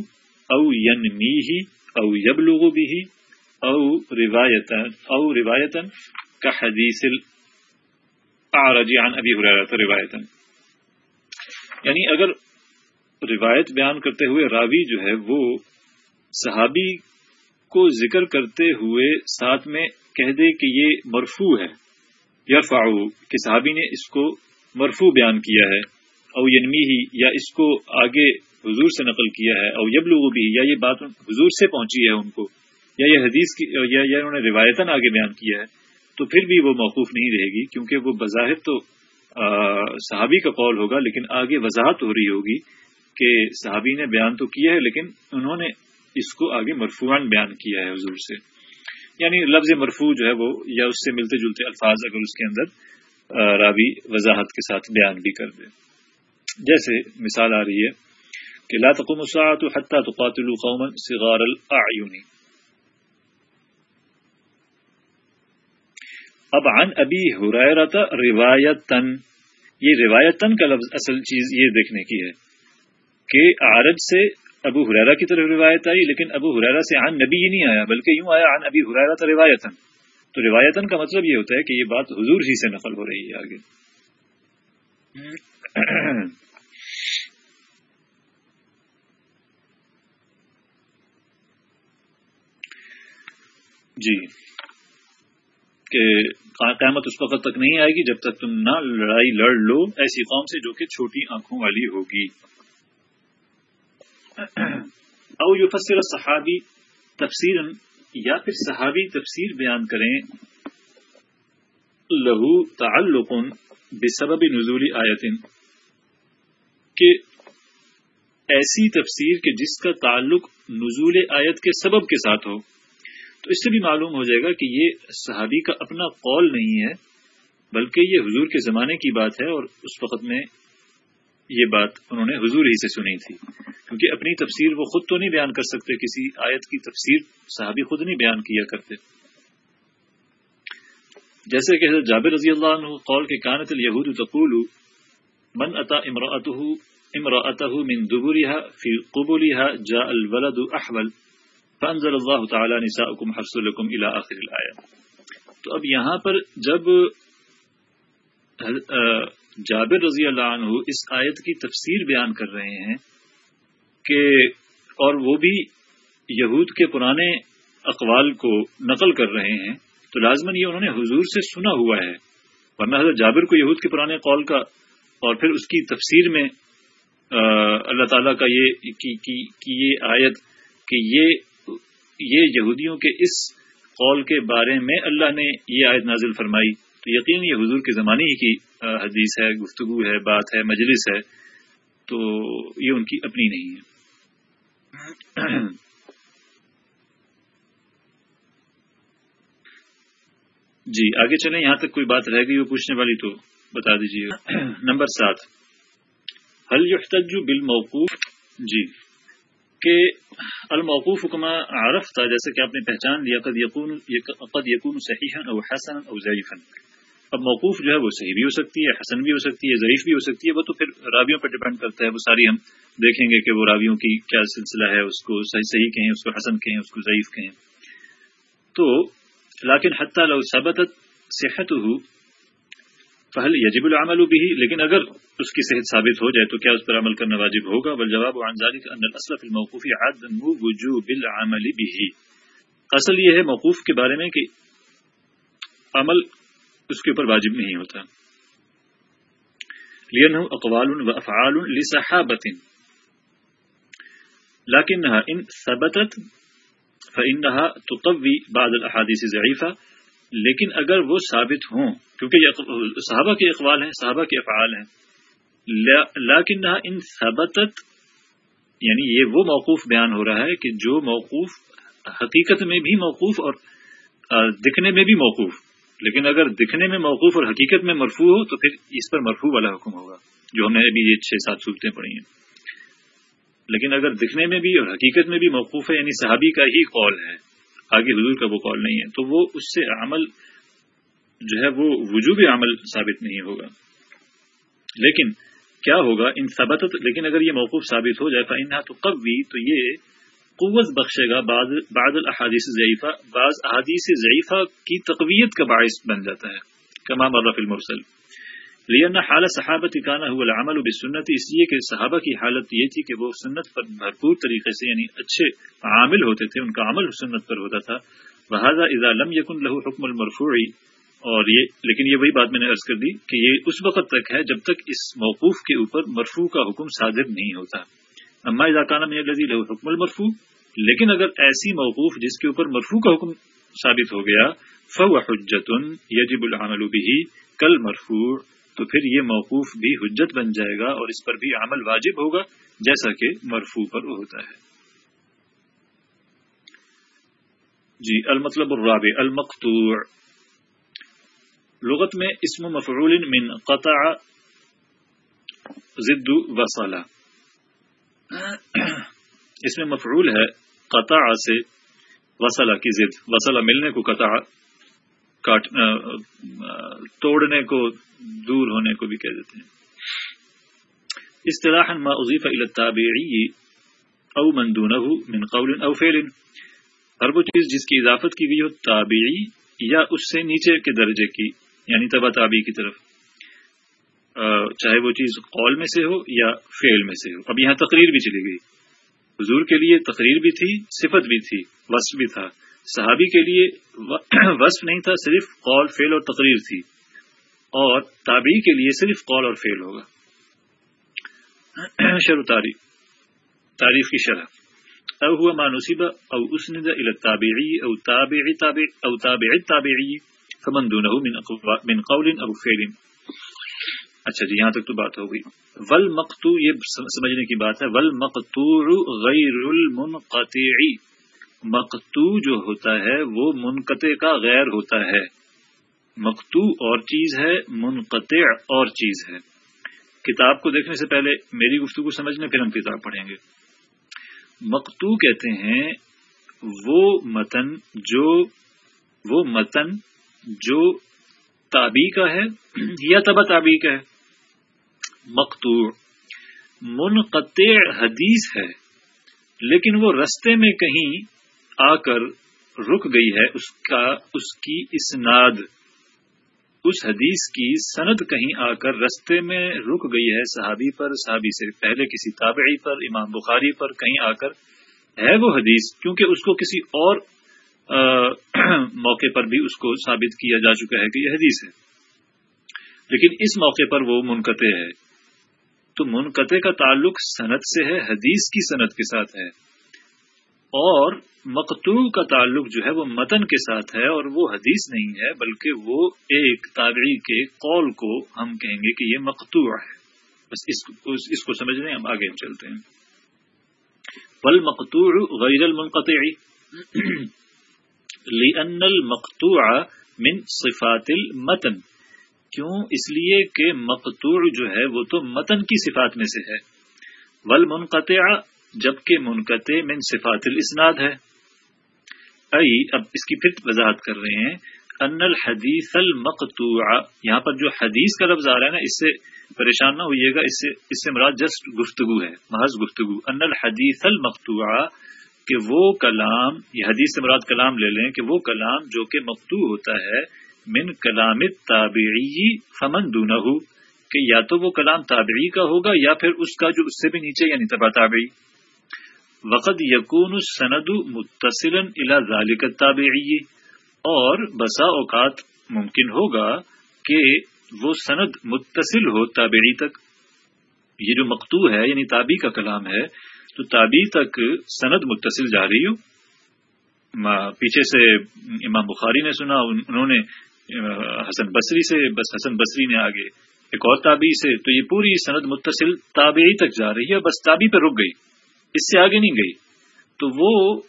او ینمی ہی او یبلغ بھی او روایت او روایتن کا حدیث عن ابی حریرہ روایتن یعنی اگر روایت بیان کرتے ہوئے راوی جو ہے وہ صحابی کو ذکر کرتے ہوئے ساتھ میں کہہ دے کہ یہ مرفوع ہے۔ یا کہ صحابی نے اس کو مرفوع بیان کیا ہے۔ او ینمی ہی یا اس کو آگے حضور سے نقل کیا ہے، او یب بھی یا یہ بات حضور سے پہنچی ہے ان کو، یا یہ حدیث کی، یا انہوں نے روایتاً آگے بیان کیا ہے، تو پھر بھی وہ موقوف نہیں رہے گی، کیونکہ وہ بظاہر تو صحابی کا قول ہوگا، لیکن آگے وضاحت ہو رہی ہوگی کہ صحابی نے بیان تو کیا ہے، لیکن انہوں نے اس کو آگے مرفوعان بیان کیا ہے حضور سے۔ یعنی لفظ مرفوع جو ہے وہ، یا اس سے ملتے جلتے الفاظ اگر اس کے اندر راوی وضاحت کے ساتھ بیان بھی کر دے۔ جیسے مثال آ رہی ہے کہ لا تقوم الساعة حتى تقاتلوا قوما صغار الاعین اب عن ابی حریرت روایتن یہ روایتن کا لفظ اصل چیز یہ دیکھنے کی ہے کہ عارج سے ابو حریرا کی طرف روایت آئی، لیکن ابو حریرا سے عن نبی ہی نہیں آیا، بلکہ یوں آیا عن ابی حریرا روایتن تو روایتن کا مطلب یہ ہوتا ہے کہ یہ بات حضور ہی سے نقل ہو رہی ہے آگے۔ جی۔ کہ قیامت اس وقت تک نہیں آئے گی جب تک تم نہ لڑائی لڑ لو، ایسی قوم سے جو کہ چھوٹی آنکھوں والی ہوگی۔ او یو صحابی تفسیر یا پھر صحابی تفسیر بیان کریں۔ لہو تعلق بسبب نزولی آیتن کہ ایسی تفسیر کہ جس کا تعلق نزول آیت کے سبب کے ساتھ ہو۔ تو اس سے بھی معلوم ہو جائے گا کہ یہ صحابی کا اپنا قول نہیں ہے، بلکہ یہ حضور کے زمانے کی بات ہے اور اس وقت میں یہ بات انہوں نے حضور ہی سے سنی تھی۔ کیونکہ اپنی تفسیر وہ خود تو نہیں بیان کر سکتے، کسی آیت کی تفسیر صحابی خود نہیں بیان کیا کرتے۔ جیسے کہ حضرت جابر رضی اللہ عنہ قول کے کانت الہود تقول، من اتا امراطہ من دبریها فی قبولها جاء الولد احول. فانزل اللہ تعالی نساءکم حفظ لکم الى آخر الآیہ تو اب یہاں پر جب جابر رضی اللہ عنہ اس آیت کی تفسیر بیان کر رہے ہیں کہ، اور وہ بھی یہود کے پرانے اقوال کو نقل کر رہے ہیں، تو لازمن یہ انہوں نے حضور سے سنا ہوا ہے۔ ورنہ حضرت جابر کو یہود کے پرانے قول کا، اور پھر اس کی تفسیر میں اللہ تعالیٰ کا یہ کی یہ آیت کہ یہ یہ یہودیوں کے اس قول کے بارے میں اللہ نے یہ آیت نازل فرمائی۔ تو یقین یہ حضور کے زمانے ہی کی حدیث ہے، گفتگو ہے، بات ہے، مجلس ہے، تو یہ ان کی اپنی نہیں ہے۔ جی آگے چلیں، یہاں تک کوئی بات رہ گئی وہ پوچھنے والی تو بتا دیجیے نمبر سات۔ حل یحتجو بالموقوف؟ جی۔ کہ الموقوف حکمہ عرف تھا جیسے کہ آپ نے پہچان لیا، قد یقون قد یقون صحیح او حسن او ضعیفا اب موقوف جو ہے وہ صحیح بھی ہو سکتی ہے، حسن بھی ہو سکتی ہے، ضعیف بھی ہو سکتی ہے، وہ تو پھر راویوں پر ڈیپینڈ کرتا ہے، وہ ساری ہم دیکھیں گے کہ وہ راویوں کی کیا سلسلہ ہے، اس کو صحیح صحیح کہیں، اس کو حسن کہیں، اس کو ضعیف کہیں. تو لیکن حتیٰ لو ثبتت صحت فہل یجب العمل بھی لیکن اگر اس کی صحت ثابت ہو جائے تو کیا اس پر عمل کرنا واجب ہوگا؟ بل جواب عن ذلك ان الاصل في الموقوف عدم وجوب العمل به. اصل یہ ہے موقوف کے بارے میں کہ عمل اس کے اوپر واجب نہیں ہوتا. لانه اقوال وافعال لصحابه لكنها ان ثبتت فانها تقوي بعض الاحاديث الضعيفه لیکن اگر وہ ثابت ہوں، کیونکہ یہ صحابہ کے اقوال ہیں، صحابہ کے افعال ہیں لیکن ان ثبتت یعنی یہ وہ موقوف بیان ہو رہا ہے کہ جو موقوف حقیقت میں بھی موقوف اور دکھنے میں بھی موقوف۔ لیکن اگر دکھنے میں موقوف اور حقیقت میں مرفوع ہو، تو پھر اس پر مرفوع والا حکم ہوگا، جو ہم نے ابھی یہ چھ سات صورتیں پڑھی ہیں۔ لیکن اگر دکھنے میں بھی اور حقیقت میں بھی موقوف ہے یعنی صحابی کا ہی قول ہے آگے حضور کا وہ قول نہیں ہے، تو وہ اس سے عمل جو ہے وہ وجوب عمل ثابت نہیں ہوگا۔ لیکن کیا ہوگا؟ ان ثبت لیکن اگر یہ موقف ثابت ہو جائے فا تو قوی تو یہ قوت بخشے گا، بعض الحادیث ضعیفہ، بعض احادیث ضعیفہ کی تقویت کا باعث بن جاتا ہے۔ کمام رف المرسل۔ لینا حالت صحابت کانا ہوا العمل بسنت اس لیے کہ صحابہ کی حالت یہ تھی کہ وہ سنت پر بھرپور طریقے سے یعنی اچھے عامل ہوتے تھے، ان کا عمل سنت پر ہوتا تھا۔ لہٰذا اذا لم یکن لہو حکم المرفوعی اور یہ، لیکن یہ وہی بات میں نے عرض کر دی کہ یہ اس وقت تک ہے جب تک اس موقوف کے اوپر مرفوع کا حکم صادر نہیں ہوتا۔ اما اذا کانا من الذي له حکم المرفوع، لیکن اگر ایسی موقوف جس کے اوپر مرفوع کا حکم ثابت ہو گیا فو حجت یجب العمل بھی کل مرفوع تو پھر یہ موقوف بھی حجت بن جائے گا اور اس پر بھی عمل واجب ہوگا، جیسا کہ مرفوع پر ہوتا ہے۔ جی المطلب الرابع، المقطوع۔ لغت میں اسم مفعول من قطع ضد وصلہ اس میں مفعول ہے قطع سے وصلہ کی ضد وصلہ ملنے کو قطع توڑنے کو دور ہونے کو بھی کہہ دیتے ہیں۔ اصطلاحا ما اضيف الى التابعي او من دونه من قول او فعل۔ ہر وہ چیز جس کی اضافت کی گئی ہو، تابعی، یا اس سے نیچے کے درجے کی یعنی تبا تابعی کی طرف۔ چاہے وہ چیز قول میں سے ہو یا فعل میں سے ہو۔ اب یہاں تقریر بھی چلی گئی۔ حضور کے لیے تقریر بھی تھی، صفت بھی تھی، وصف بھی تھا۔ صحابی کے لیے وصف نہیں تھا، صرف قول، فعل اور تقریر تھی۔ اور تابعی کے لیے صرف قول اور فعل ہوگا۔ شروع تاریخ تاریخ کی شرح۔ او هو ما نصب او اسند الى التابعي او تابع تابع او تابع التابعي فمن دونه من من قول او فعل۔ اچھا جی یہاں تک تو بات ہو گئی۔ ول مقتو یہ سمجھنے کی بات ہے۔ ول مقتو غیر المنقطع مقتو جو ہوتا ہے وہ منقطع کا غیر ہوتا ہے۔ مقتو اور چیز ہے، منقطع اور چیز ہے۔ کتاب کو دیکھنے سے پہلے میری گفتگو سمجھنے، پھر ہم کتاب پڑھیں گے۔ مقتو کہتے ہیں، وہ متن جو، وہ متن جو تابی کا ہے یا تبا تابی کا ہے۔ مقتو منقطع حدیث ہے، لیکن وہ رستے میں کہیں آ کر رک گئی ہے اس کا، اس کی اسناد۔ اس حدیث کی سند کہیں آ کر رستے میں رک گئی ہے۔ صحابی پر، صحابی سے پہلے کسی تابعی پر، امام بخاری پر کہیں آ کر ہے وہ حدیث، کیونکہ اس کو کسی اور موقع پر بھی اس کو ثابت کیا جا چکا ہے کہ یہ حدیث ہے۔ لیکن اس موقع پر وہ منقطع ہے۔ تو منقطع کا تعلق صنعت سے ہے، حدیث کی صنعت کے ساتھ ہے۔ اور مقتول کا تعلق جو ہے وہ متن کے ساتھ ہے اور وہ حدیث نہیں ہے بلکہ وہ ایک تابعی کے قول کو ہم کہیں گے کہ یہ مقتوع ہے۔ بس اس کو, اس کو سمجھ لیں ہم آگے ہم چلتے ہیں۔ بل مقتوع غیر المنقطع۔ لأن المقتوع من صفات المتن۔ کیوں؟ اس لیے کہ مقتوع جو ہے وہ تو متن کی صفات میں سے ہے۔ ول منقطع جبکہ منقطع من صفات الاسناد ہے۔ ائی اب اس کی پھر وضاحت کر رہے ہیں۔ ان الحدیث المقتوع یہاں پر جو حدیث کا لفظ آ رہا ہے نا، اس سے پریشان نہ ہوئیے گا، اس سے اس سے مراد جسٹ گفتگو ہے، محض گفتگو۔ ان الحدیث المقتوع کہ وہ کلام، یہ حدیث سے مراد کلام لے لیں، کہ وہ کلام جو کہ مقتوع ہوتا ہے، من کلام تابعی فمن دونہ کہ یا تو وہ کلام تابعی کا ہوگا، یا پھر اس کا جو اس سے بھی نیچے یعنی تبا تابعی۔ وقت یقون سند متصل الا ذالک تابعی اور بسا اوقات ممکن ہوگا کہ وہ سند متصل ہو تابعی تک۔ یہ جو مقتو ہے یعنی تابی کا کلام ہے، تو تابی تک سند متصل جا رہی ہو۔ پیچھے سے امام بخاری نے سنا، انہوں نے حسن بصری سے، بس حسن بصری نے آگے ایک اور تابی سے، تو یہ پوری سند متصل تابعی تک جا رہی ہے، بس تابی پہ رک گئی۔ اس سے آگے نہیں گئی۔ تو وہ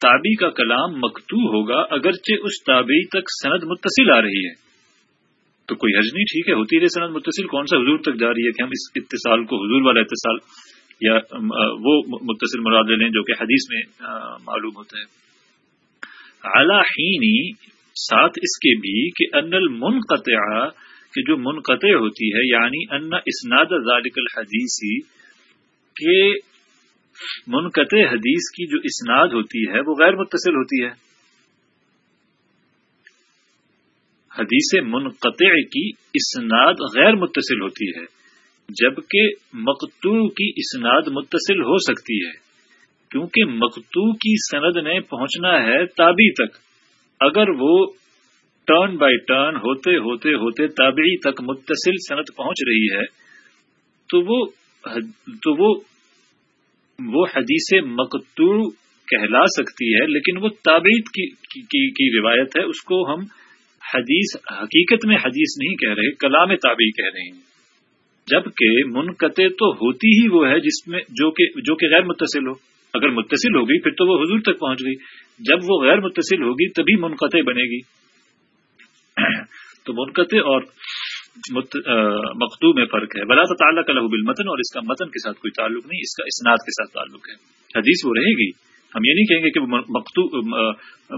تابی کا کلام مکتو ہوگا اگرچہ اس تابعی تک سند متصل آ رہی ہے۔ تو کوئی حج نہیں، ٹھیک ہے، ہوتی رہے سند متصل، کون سا حضور تک جا رہی ہے کہ ہم اس اتصال کو، حضور والا اتصال یا وہ متصل مراد لیں جو کہ حدیث میں معلوم ہوتا ہے۔ اعلی ساتھ اس کے بھی کہ ان المنقطع، کہ جو منقطع ہوتی ہے یعنی ان اسناد ذالک الحدیثی کہ منقطع حدیث کی جو اسناد ہوتی ہے وہ غیر متصل ہوتی ہے۔ حدیث منقطع کی اسناد غیر متصل ہوتی ہے، جبکہ مقتو کی اسناد متصل ہو سکتی ہے۔ کیونکہ مقتو کی سند نے پہنچنا ہے تابی تک۔ اگر وہ ٹرن بائی ٹرن ہوتے ہوتے ہوتے تابعی تک متصل صنعت پہنچ رہی ہے، تو وہ تو وہ وہ حدیث مقتو کہلا سکتی ہے لیکن وہ تابعید کی, کی, کی روایت ہے اس کو ہم حدیث حقیقت میں حدیث نہیں کہہ رہے کلام تابعی کہہ رہے ہیں۔ جبکہ منقطع تو ہوتی ہی وہ ہے جس میں جو کہ جو کہ غیر متصل ہو۔ اگر متصل ہوگی پھر تو وہ حضور تک پہنچ گئی۔ جب وہ غیر متصل ہوگی تبھی منقطع بنے گی۔ تو منقطع اور مقدو میں فرق ہے۔ بلا تعالیٰ کا لہو متن اور اس کا متن کے ساتھ کوئی تعلق نہیں، اس کا اسناد کے ساتھ تعلق ہے۔ حدیث وہ رہے گی۔ ہم یہ نہیں کہیں گے کہ مقتو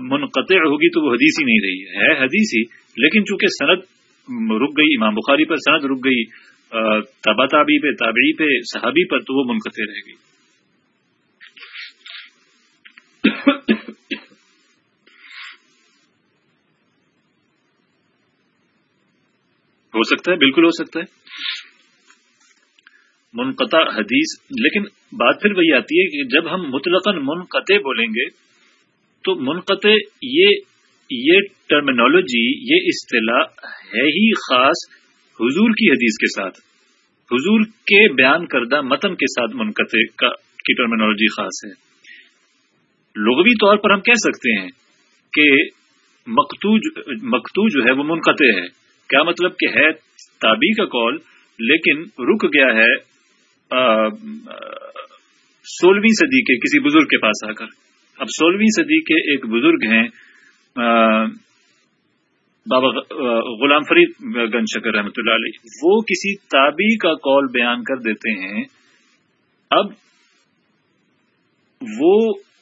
منقطع ہوگی تو وہ حدیث ہی نہیں رہی ہے۔ حدیث ہی، لیکن چونکہ سند رک گئی، امام بخاری پر سند رک گئی تبا تابی پہ، تابعی پہ، صحابی پر، تو وہ منقطع رہے گی ہو سکتا ہے، بالکل ہو سکتا ہے۔ منقطع حدیث، لیکن بات پھر وہی آتی ہے کہ جب ہم مطلق منقطع بولیں گے، تو منقطع یہ یہ ٹرمینالوجی یہ اصطلاح ہے ہی خاص حضور کی حدیث کے ساتھ۔ حضور کے بیان کردہ متن کے ساتھ منقطع کی ٹرمینالوجی خاص ہے۔ لغوی طور پر ہم کہہ سکتے ہیں کہ مکتو جو ہے وہ منقطع ہے۔ کیا مطلب کہ ہے تابی کا کال لیکن رک گیا ہے سولہویں صدی کے کسی بزرگ کے پاس آ کر۔ اب سولہویں صدی کے ایک بزرگ ہیں بابا غلام فرید گنج شکر رحمۃ اللہ علیہ۔ وہ کسی تابی کا کال بیان کر دیتے ہیں۔ اب وہ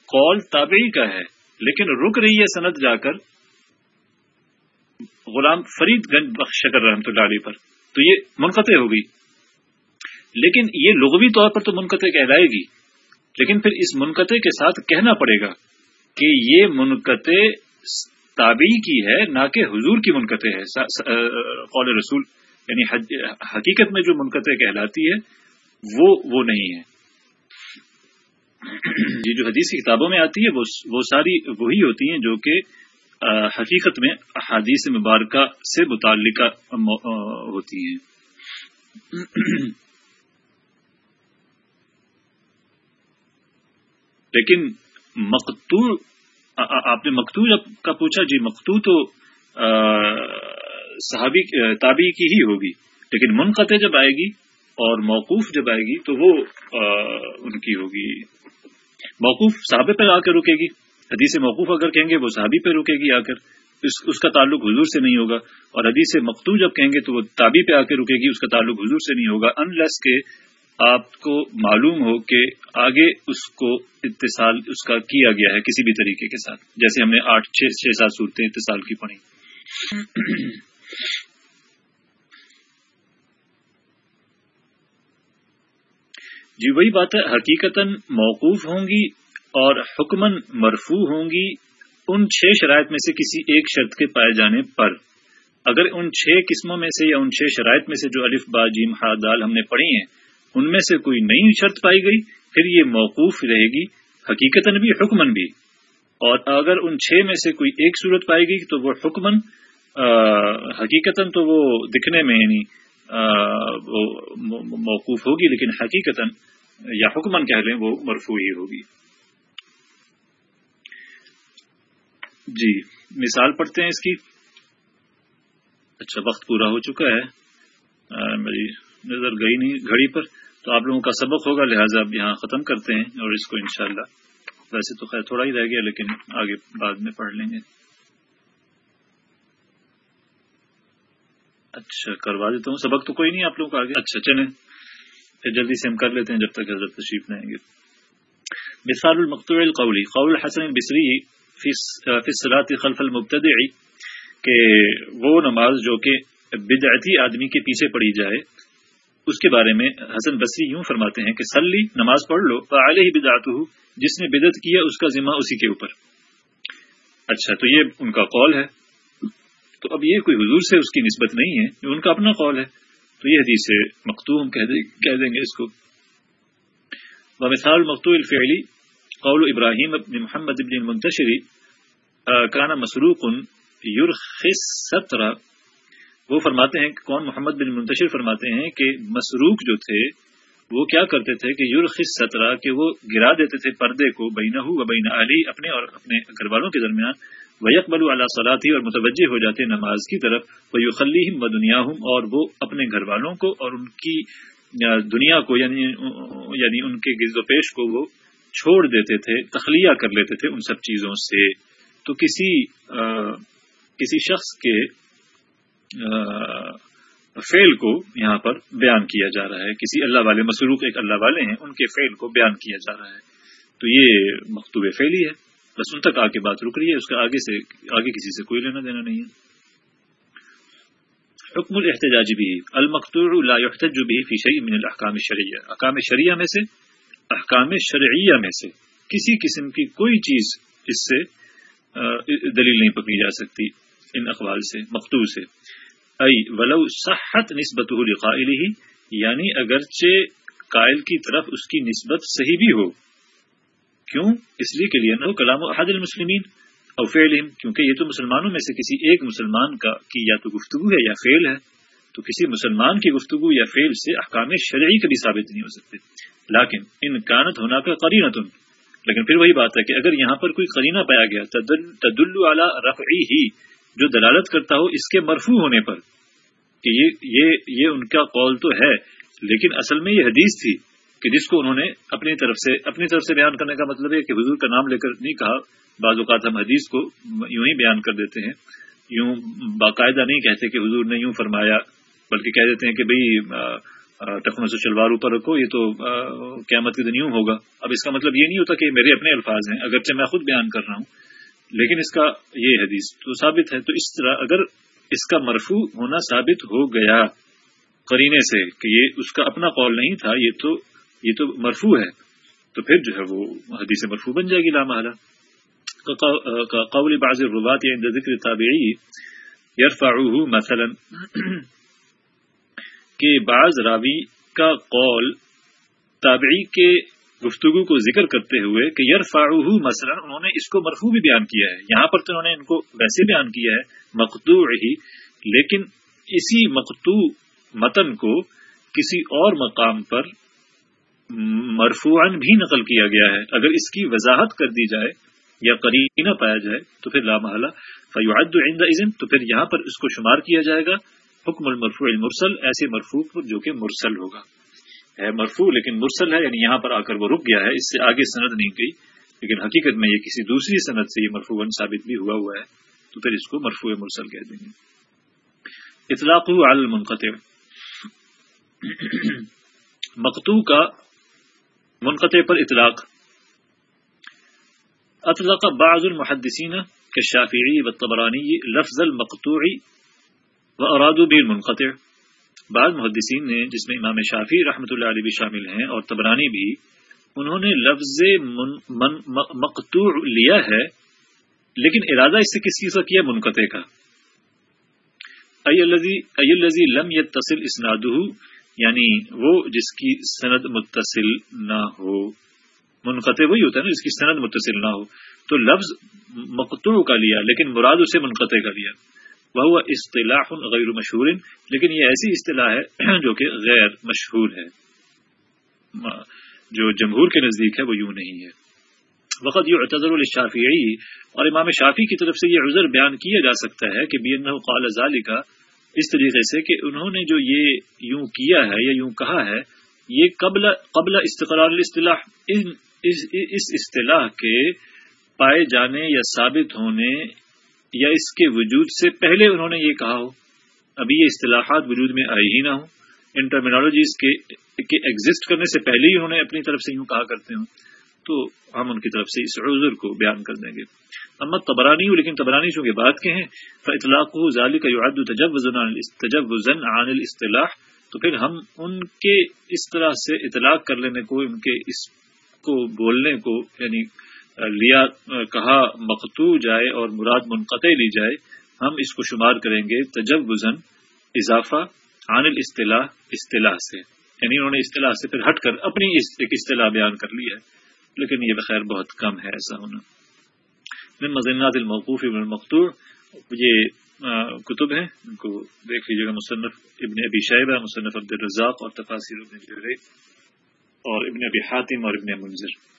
کال تابعی کا ہے، لیکن رک رہی ہے سند جا کر۔ غلام فرید گنج بخش شکر رحمۃ اللہ علیہ پر۔ تو یہ منقطع ہوگی لیکن یہ لغوی طور پر تو منقطع کہلائے گی۔ لیکن پھر اس منقطع کے ساتھ کہنا پڑے گا کہ یہ منقطع تابعی کی ہے، نہ کہ حضور کی منقطع ہے۔ قول رسول یعنی حقیقت میں جو منقطع کہلاتی ہے، وہ وہ نہیں ہے۔ یہ جو حدیث کی کتابوں میں آتی ہے وہ ساری وہی ہوتی ہیں جو کہ حقیقت میں احادیث مبارکہ سے متعلقہ ہوتی ہیں۔ لیکن مقتو آپ نے مکتو کا پوچھا جی مکتو تو صحابی تابی کی ہی ہوگی، لیکن منقطع جب آئے گی اور موقوف جب آئے گی تو وہ ان کی ہوگی۔ موقوف صحابے پہ آ کے رکے گی۔ حدیث موقوف اگر کہیں گے وہ صحابی پہ رکے گی آ کر، اس اس کا تعلق حضور سے نہیں ہوگا۔ اور حدیث مقتو جب کہیں گے تو وہ تابی پہ آ کے رکے گی، اس کا تعلق حضور سے نہیں ہوگا ان لیس کے آپ کو معلوم ہو کہ آگے اس کو اتصال، اس کا کیا گیا ہے کسی بھی طریقے کے ساتھ۔ جیسے ہم نے آٹھ، چھ چھ سات صورتیں اتصال کی پڑھی جی وہی بات ہے حقیقت موقوف ہوں گی اور حکمن مرفو ہوں گی ان چھ شرائط میں سے کسی ایک شرط کے پائے جانے پر۔ اگر ان چھ قسموں میں سے یا ان چھ شرائط میں سے جو الف، با، جیم دال ہم نے پڑھی ہیں، ان میں سے کوئی نئی شرط پائی گئی، پھر یہ موقوف رہے گی حقیقت بھی حکمن بھی۔ اور اگر ان چھ میں سے کوئی ایک صورت پائے گی تو وہ حکمن حقیقت تو وہ دکھنے میں یعنی موقوف ہوگی، لیکن حقیقت یا حکمن کہہ لیں وہ مرفو ہی ہوگی۔ جی مثال پڑھتے ہیں اس کی۔ اچھا وقت پورا ہو چکا ہے۔ میری نظر گئی نہیں گھڑی پر۔ تو آپ لوگوں کا سبق ہوگا، لہٰذا اب یہاں ختم کرتے ہیں اور اس کو انشاءاللہ۔ ویسے تو خیر تھوڑا ہی رہ گیا، لیکن آگے بعد میں پڑھ لیں گے۔ اچھا کروا دیتا ہوں۔ سبق تو کوئی نہیں آپ لوگوں کا آگے۔ اچھا چلیں۔ پھر جلدی سے ہم کر لیتے ہیں جب تک حضرت تشریف لیں گے۔ مثال المقتوع القولی، قول حسن بصری فصلاط خلف المبتدع، کہ وہ نماز جو کہ بدعتی آدمی کے پیچھے پڑی جائے، اس کے بارے میں حسن بصری یوں فرماتے ہیں کہ سلی نماز پڑھ لو فعلہ ہی بدعت جس نے بدعت کیا اس کا ذمہ اسی کے اوپر۔ اچھا تو یہ ان کا قول ہے۔ تو اب یہ کوئی حضور سے اس کی نسبت نہیں ہے، یہ ان کا اپنا قول ہے۔ تو یہ حدیث سے مختوم کہہ دیں گے اس کو۔ مثال مختو الفعلی قول ابراہیم ابن محمد ابن منتشری کانا مسروق یورخص سترہ وہ فرماتے ہیں کہ کون؟ محمد بن منتشر فرماتے ہیں کہ مسروق جو تھے، وہ کیا کرتے تھے کہ یورخص سترہ کہ وہ گرا دیتے تھے پردے کو بینہ و بین علی اپنے اور اپنے گھر والوں کے درمیان۔ ویقبل اعلیٰ صلاحی اور متوجہ ہو جاتے نماز کی طرف۔ وہ یوخلی و دنیا ہوں اور وہ اپنے گھر والوں کو اور ان کی دنیا کو یعنی یعنی ان کے گرد و پیش کو وہ چھوڑ دیتے تھے، تخلیہ کر لیتے تھے ان سب چیزوں سے۔ تو کسی کسی شخص کے فیل کو یہاں پر بیان کیا جا رہا ہے۔ کسی اللہ والے، مسروق ایک اللہ والے ہیں، ان کے فیل کو بیان کیا جا رہا ہے۔ تو یہ مکتوب فیلی ہے۔ بس ان تک آ کے بات رک رہی ہے، اس کا آگے سے، آگے کسی سے کوئی لینا دینا نہیں ہے۔ حکم الاحتجاج بھی المقتور لا يحتج به في شيء من الاحکام الشرعیہ احکام شریعہ میں سے احکام شرعیہ میں سے کسی قسم کی کوئی چیز اس سے دلیل نہیں پکڑی جا سکتی ان اقوال سے مقتو سے۔ ای، ولو صحت نسبت لقائله یعنی اگرچہ قائل کی طرف اس کی نسبت صحیح بھی ہو۔ کیوں؟ اس لیے کہ لیے کلام احد المسلمین او فعل کیونکہ یہ تو مسلمانوں میں سے کسی ایک مسلمان کا کی یا تو گفتگو ہے یا فعل ہے۔ تو کسی مسلمان کی گفتگو یا فعل سے احکام شرعی کبھی ثابت نہیں ہو سکتے۔ لیکن ان کانت ہونا کا قرینت لیکن پھر وہی بات ہے کہ اگر یہاں پر کوئی قرینہ پایا گیا، تدل اعلی رفعی ہی جو دلالت کرتا ہو اس کے مرفوع ہونے پر، کہ یہ یہ یہ ان کا قول تو ہے، لیکن اصل میں یہ حدیث تھی کہ جس کو انہوں نے اپنی طرف سے اپنی طرف سے بیان کرنے کا مطلب ہے کہ حضور کا نام لے کر نہیں کہا، بعض اوقات ہم حدیث کو یوں ہی بیان کر دیتے ہیں۔ یوں باقاعدہ نہیں کہتے کہ حضور نے یوں فرمایا۔ بلکہ کہہ دیتے ہیں کہ بھائی ٹخنوں سے شلوار اوپر رکھو، یہ تو قیامت کے دن یوں ہوگا۔ اب اس کا مطلب یہ نہیں ہوتا کہ میرے اپنے الفاظ ہیں، اگرچہ میں خود بیان کر رہا ہوں، لیکن اس کا یہ حدیث تو ثابت ہے۔ تو اس طرح اگر اس کا مرفوع ہونا ثابت ہو گیا قرینے سے کہ یہ اس کا اپنا قول نہیں تھا، یہ تو یہ تو مرفوع ہے، تو پھر جو ہے وہ حدیث مرفوع بن جائے گی لامحلہ قول بعض الربات عند ذکر تابعی، یرفعوه مثلا۔ کہ بعض راوی کا قول تابعی کے گفتگو کو ذکر کرتے ہوئے کہ یار فاڑو مثلا انہوں نے اس کو مرفو بھی بیان کیا ہے۔ یہاں پر تو انہوں نے ان کو ویسے بیان کیا ہے مقتو ہی لیکن اسی مقتو متن کو کسی اور مقام پر مرفوعن بھی نقل کیا گیا ہے۔ اگر اس کی وضاحت کر دی جائے یا قرینہ پایا جائے تو پھر لامحلہ فیوعد عند اذن تو پھر یہاں پر اس کو شمار کیا جائے گا۔ حکم المرفوع المرسل ایسے مرفوع جو کہ مرسل ہوگا۔ ہے مرفوع لیکن مرسل ہے یعنی یہاں پر آ کر وہ رک گیا ہے، اس سے آگے سند نہیں گئی۔ لیکن حقیقت میں یہ کسی دوسری سند سے یہ مرفوع ثابت بھی ہوا ہوا ہے، تو پھر اس کو مرفوع مرسل کہہ دیں گے۔ اطلاق المنقطع۔ مقتو کا منقطع پر اطلاق۔ اطلق بعض المحدثین كالشافعي والطبراني لفظ المقطوع وارادوا به المنقطع۔ بعض محدثین نے جس میں امام شافی رحمۃ اللہ علیہ بھی شامل ہیں اور تبرانی بھی، انہوں نے لفظ من من مقتوع لیا ہے، لیکن ارادہ اس سے کس چیز کا کیا؟ منقطع کا۔ الزی لم تصل اسناد یعنی وہ جس کی سند متصل نہ ہو۔ منقطع وہی ہوتا ہے نا، جس کی سند متصل نہ ہو۔ تو لفظ مقتوع کا لیا، لیکن مراد اسے منقطع کا لیا۔ وہ اصطلاح غیر مشہور۔ لیکن یہ ایسی اصطلاح ہے جو کہ غیر مشہور ہے۔ جو جمہور کے نزدیک ہے وہ یوں نہیں ہے۔ وقت یہ اعتذر الشافعی اور امام شافی کی طرف سے یہ عذر بیان کیا جا سکتا ہے کہ بین قال ذالک اس طریقے سے کہ انہوں نے جو یہ یوں کیا ہے یا یوں کہا ہے، یہ قبل قبل استقرار الاصطلاح اس اصطلاح کے پائے جانے یا ثابت ہونے یا اس کے وجود سے پہلے انہوں نے یہ کہا ہو، ابھی یہ اصطلاحات وجود میں آئی ہی نہ ہوں۔ ان ٹرمینالوجیز کے ایگزٹ کرنے سے پہلے ہی انہوں نے اپنی طرف سے یوں کہا کرتے ہوں۔ تو ہم ان کی طرف سے اس عذر کو بیان کر دیں گے۔ احمد تبرانی ہوں، لیکن تبرانی چونکہ بات کے ہیں اطلاق ہو ظالی کا یعد تجب زن عن الاصطلاح۔ تو پھر ہم ان کے اس طرح سے اطلاق کر لینے کو، ان کے اس کو بولنے کو یعنی لیا، کہا، مقتو جائے اور مراد منقطع لی جائے، ہم اس کو شمار کریں گے تجب اضافہ عن الاصطلاح، اصطلاح سے۔ یعنی انہوں نے اصطلاح سے پھر ہٹ کر اپنی ایک اصطلاح بیان کر لی ہے، لیکن یہ بخیر بہت کم ہے ایسا ہونا۔ من مزنات الموقوف ابن المقتوع یہ کتب ہیں، ان کو دیکھ لیجیے گا، مصنف ابن ابی شیبہ، مصنف عبد الرزاق اور تفاصر ابن اور ابن ابی حاتم اور ابن منظر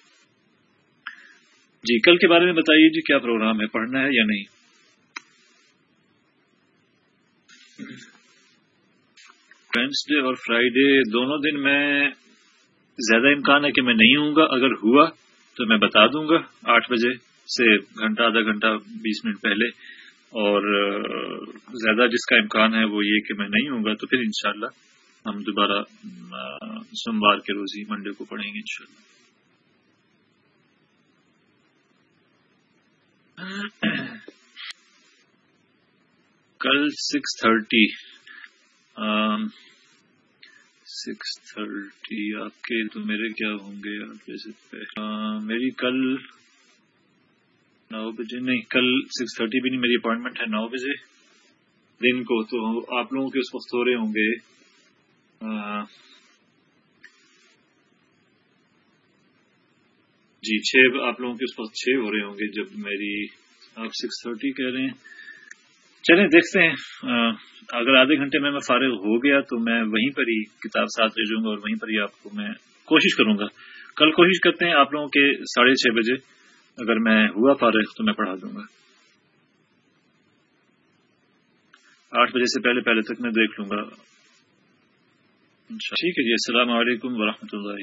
جی کل کے بارے میں بتائیے جی کیا پروگرام ہے؟ پڑھنا ہے یا نہیں؟ وینسڈے اور فرائیڈے دونوں دن میں زیادہ امکان ہے کہ میں نہیں ہوں گا۔ اگر ہوا تو میں بتا دوں گا۔ آٹھ بجے سے گھنٹہ، آدھا گھنٹہ، بیس منٹ پہلے۔ اور زیادہ جس کا امکان ہے وہ یہ کہ میں نہیں ہوں گا، تو پھر انشاءاللہ ہم دوبارہ سوموار کے روز ہی منڈے کو پڑھیں گے انشاءاللہ۔ کل سکس تھرٹی سکس تھرٹی آپ کے تو میرے کیا ہوں گے میری کل نو بجے، نہیں، کل سکس تھرٹی بھی نہیں، میری اپوائنٹمنٹ ہے نو بجے۔ دن کو تو آپ لوگوں کے اس وقت ہو رہے ہوں گے۔ جی چھ آپ لوگوں کے اس وقت چھ ہو رہے ہوں گے جب میری آپ سکس تھرٹی کہہ رہے ہیں۔ چلیں، دیکھتے ہیں۔ اگر آدھے گھنٹے میں میں فارغ ہو گیا تو میں وہیں پر ہی کتاب ساتھ لے جاؤں گا اور وہیں پر ہی آپ کو میں کوشش کروں گا۔ کل کوشش کرتے ہیں آپ لوگوں کے ساڑھے چھ بجے۔ اگر میں ہوا فارغ تو میں پڑھا دوں گا۔ آٹھ بجے سے پہلے پہلے تک میں دیکھ لوں گا۔ ٹھیک ہے جی السلام علیکم ورحمۃ اللہ۔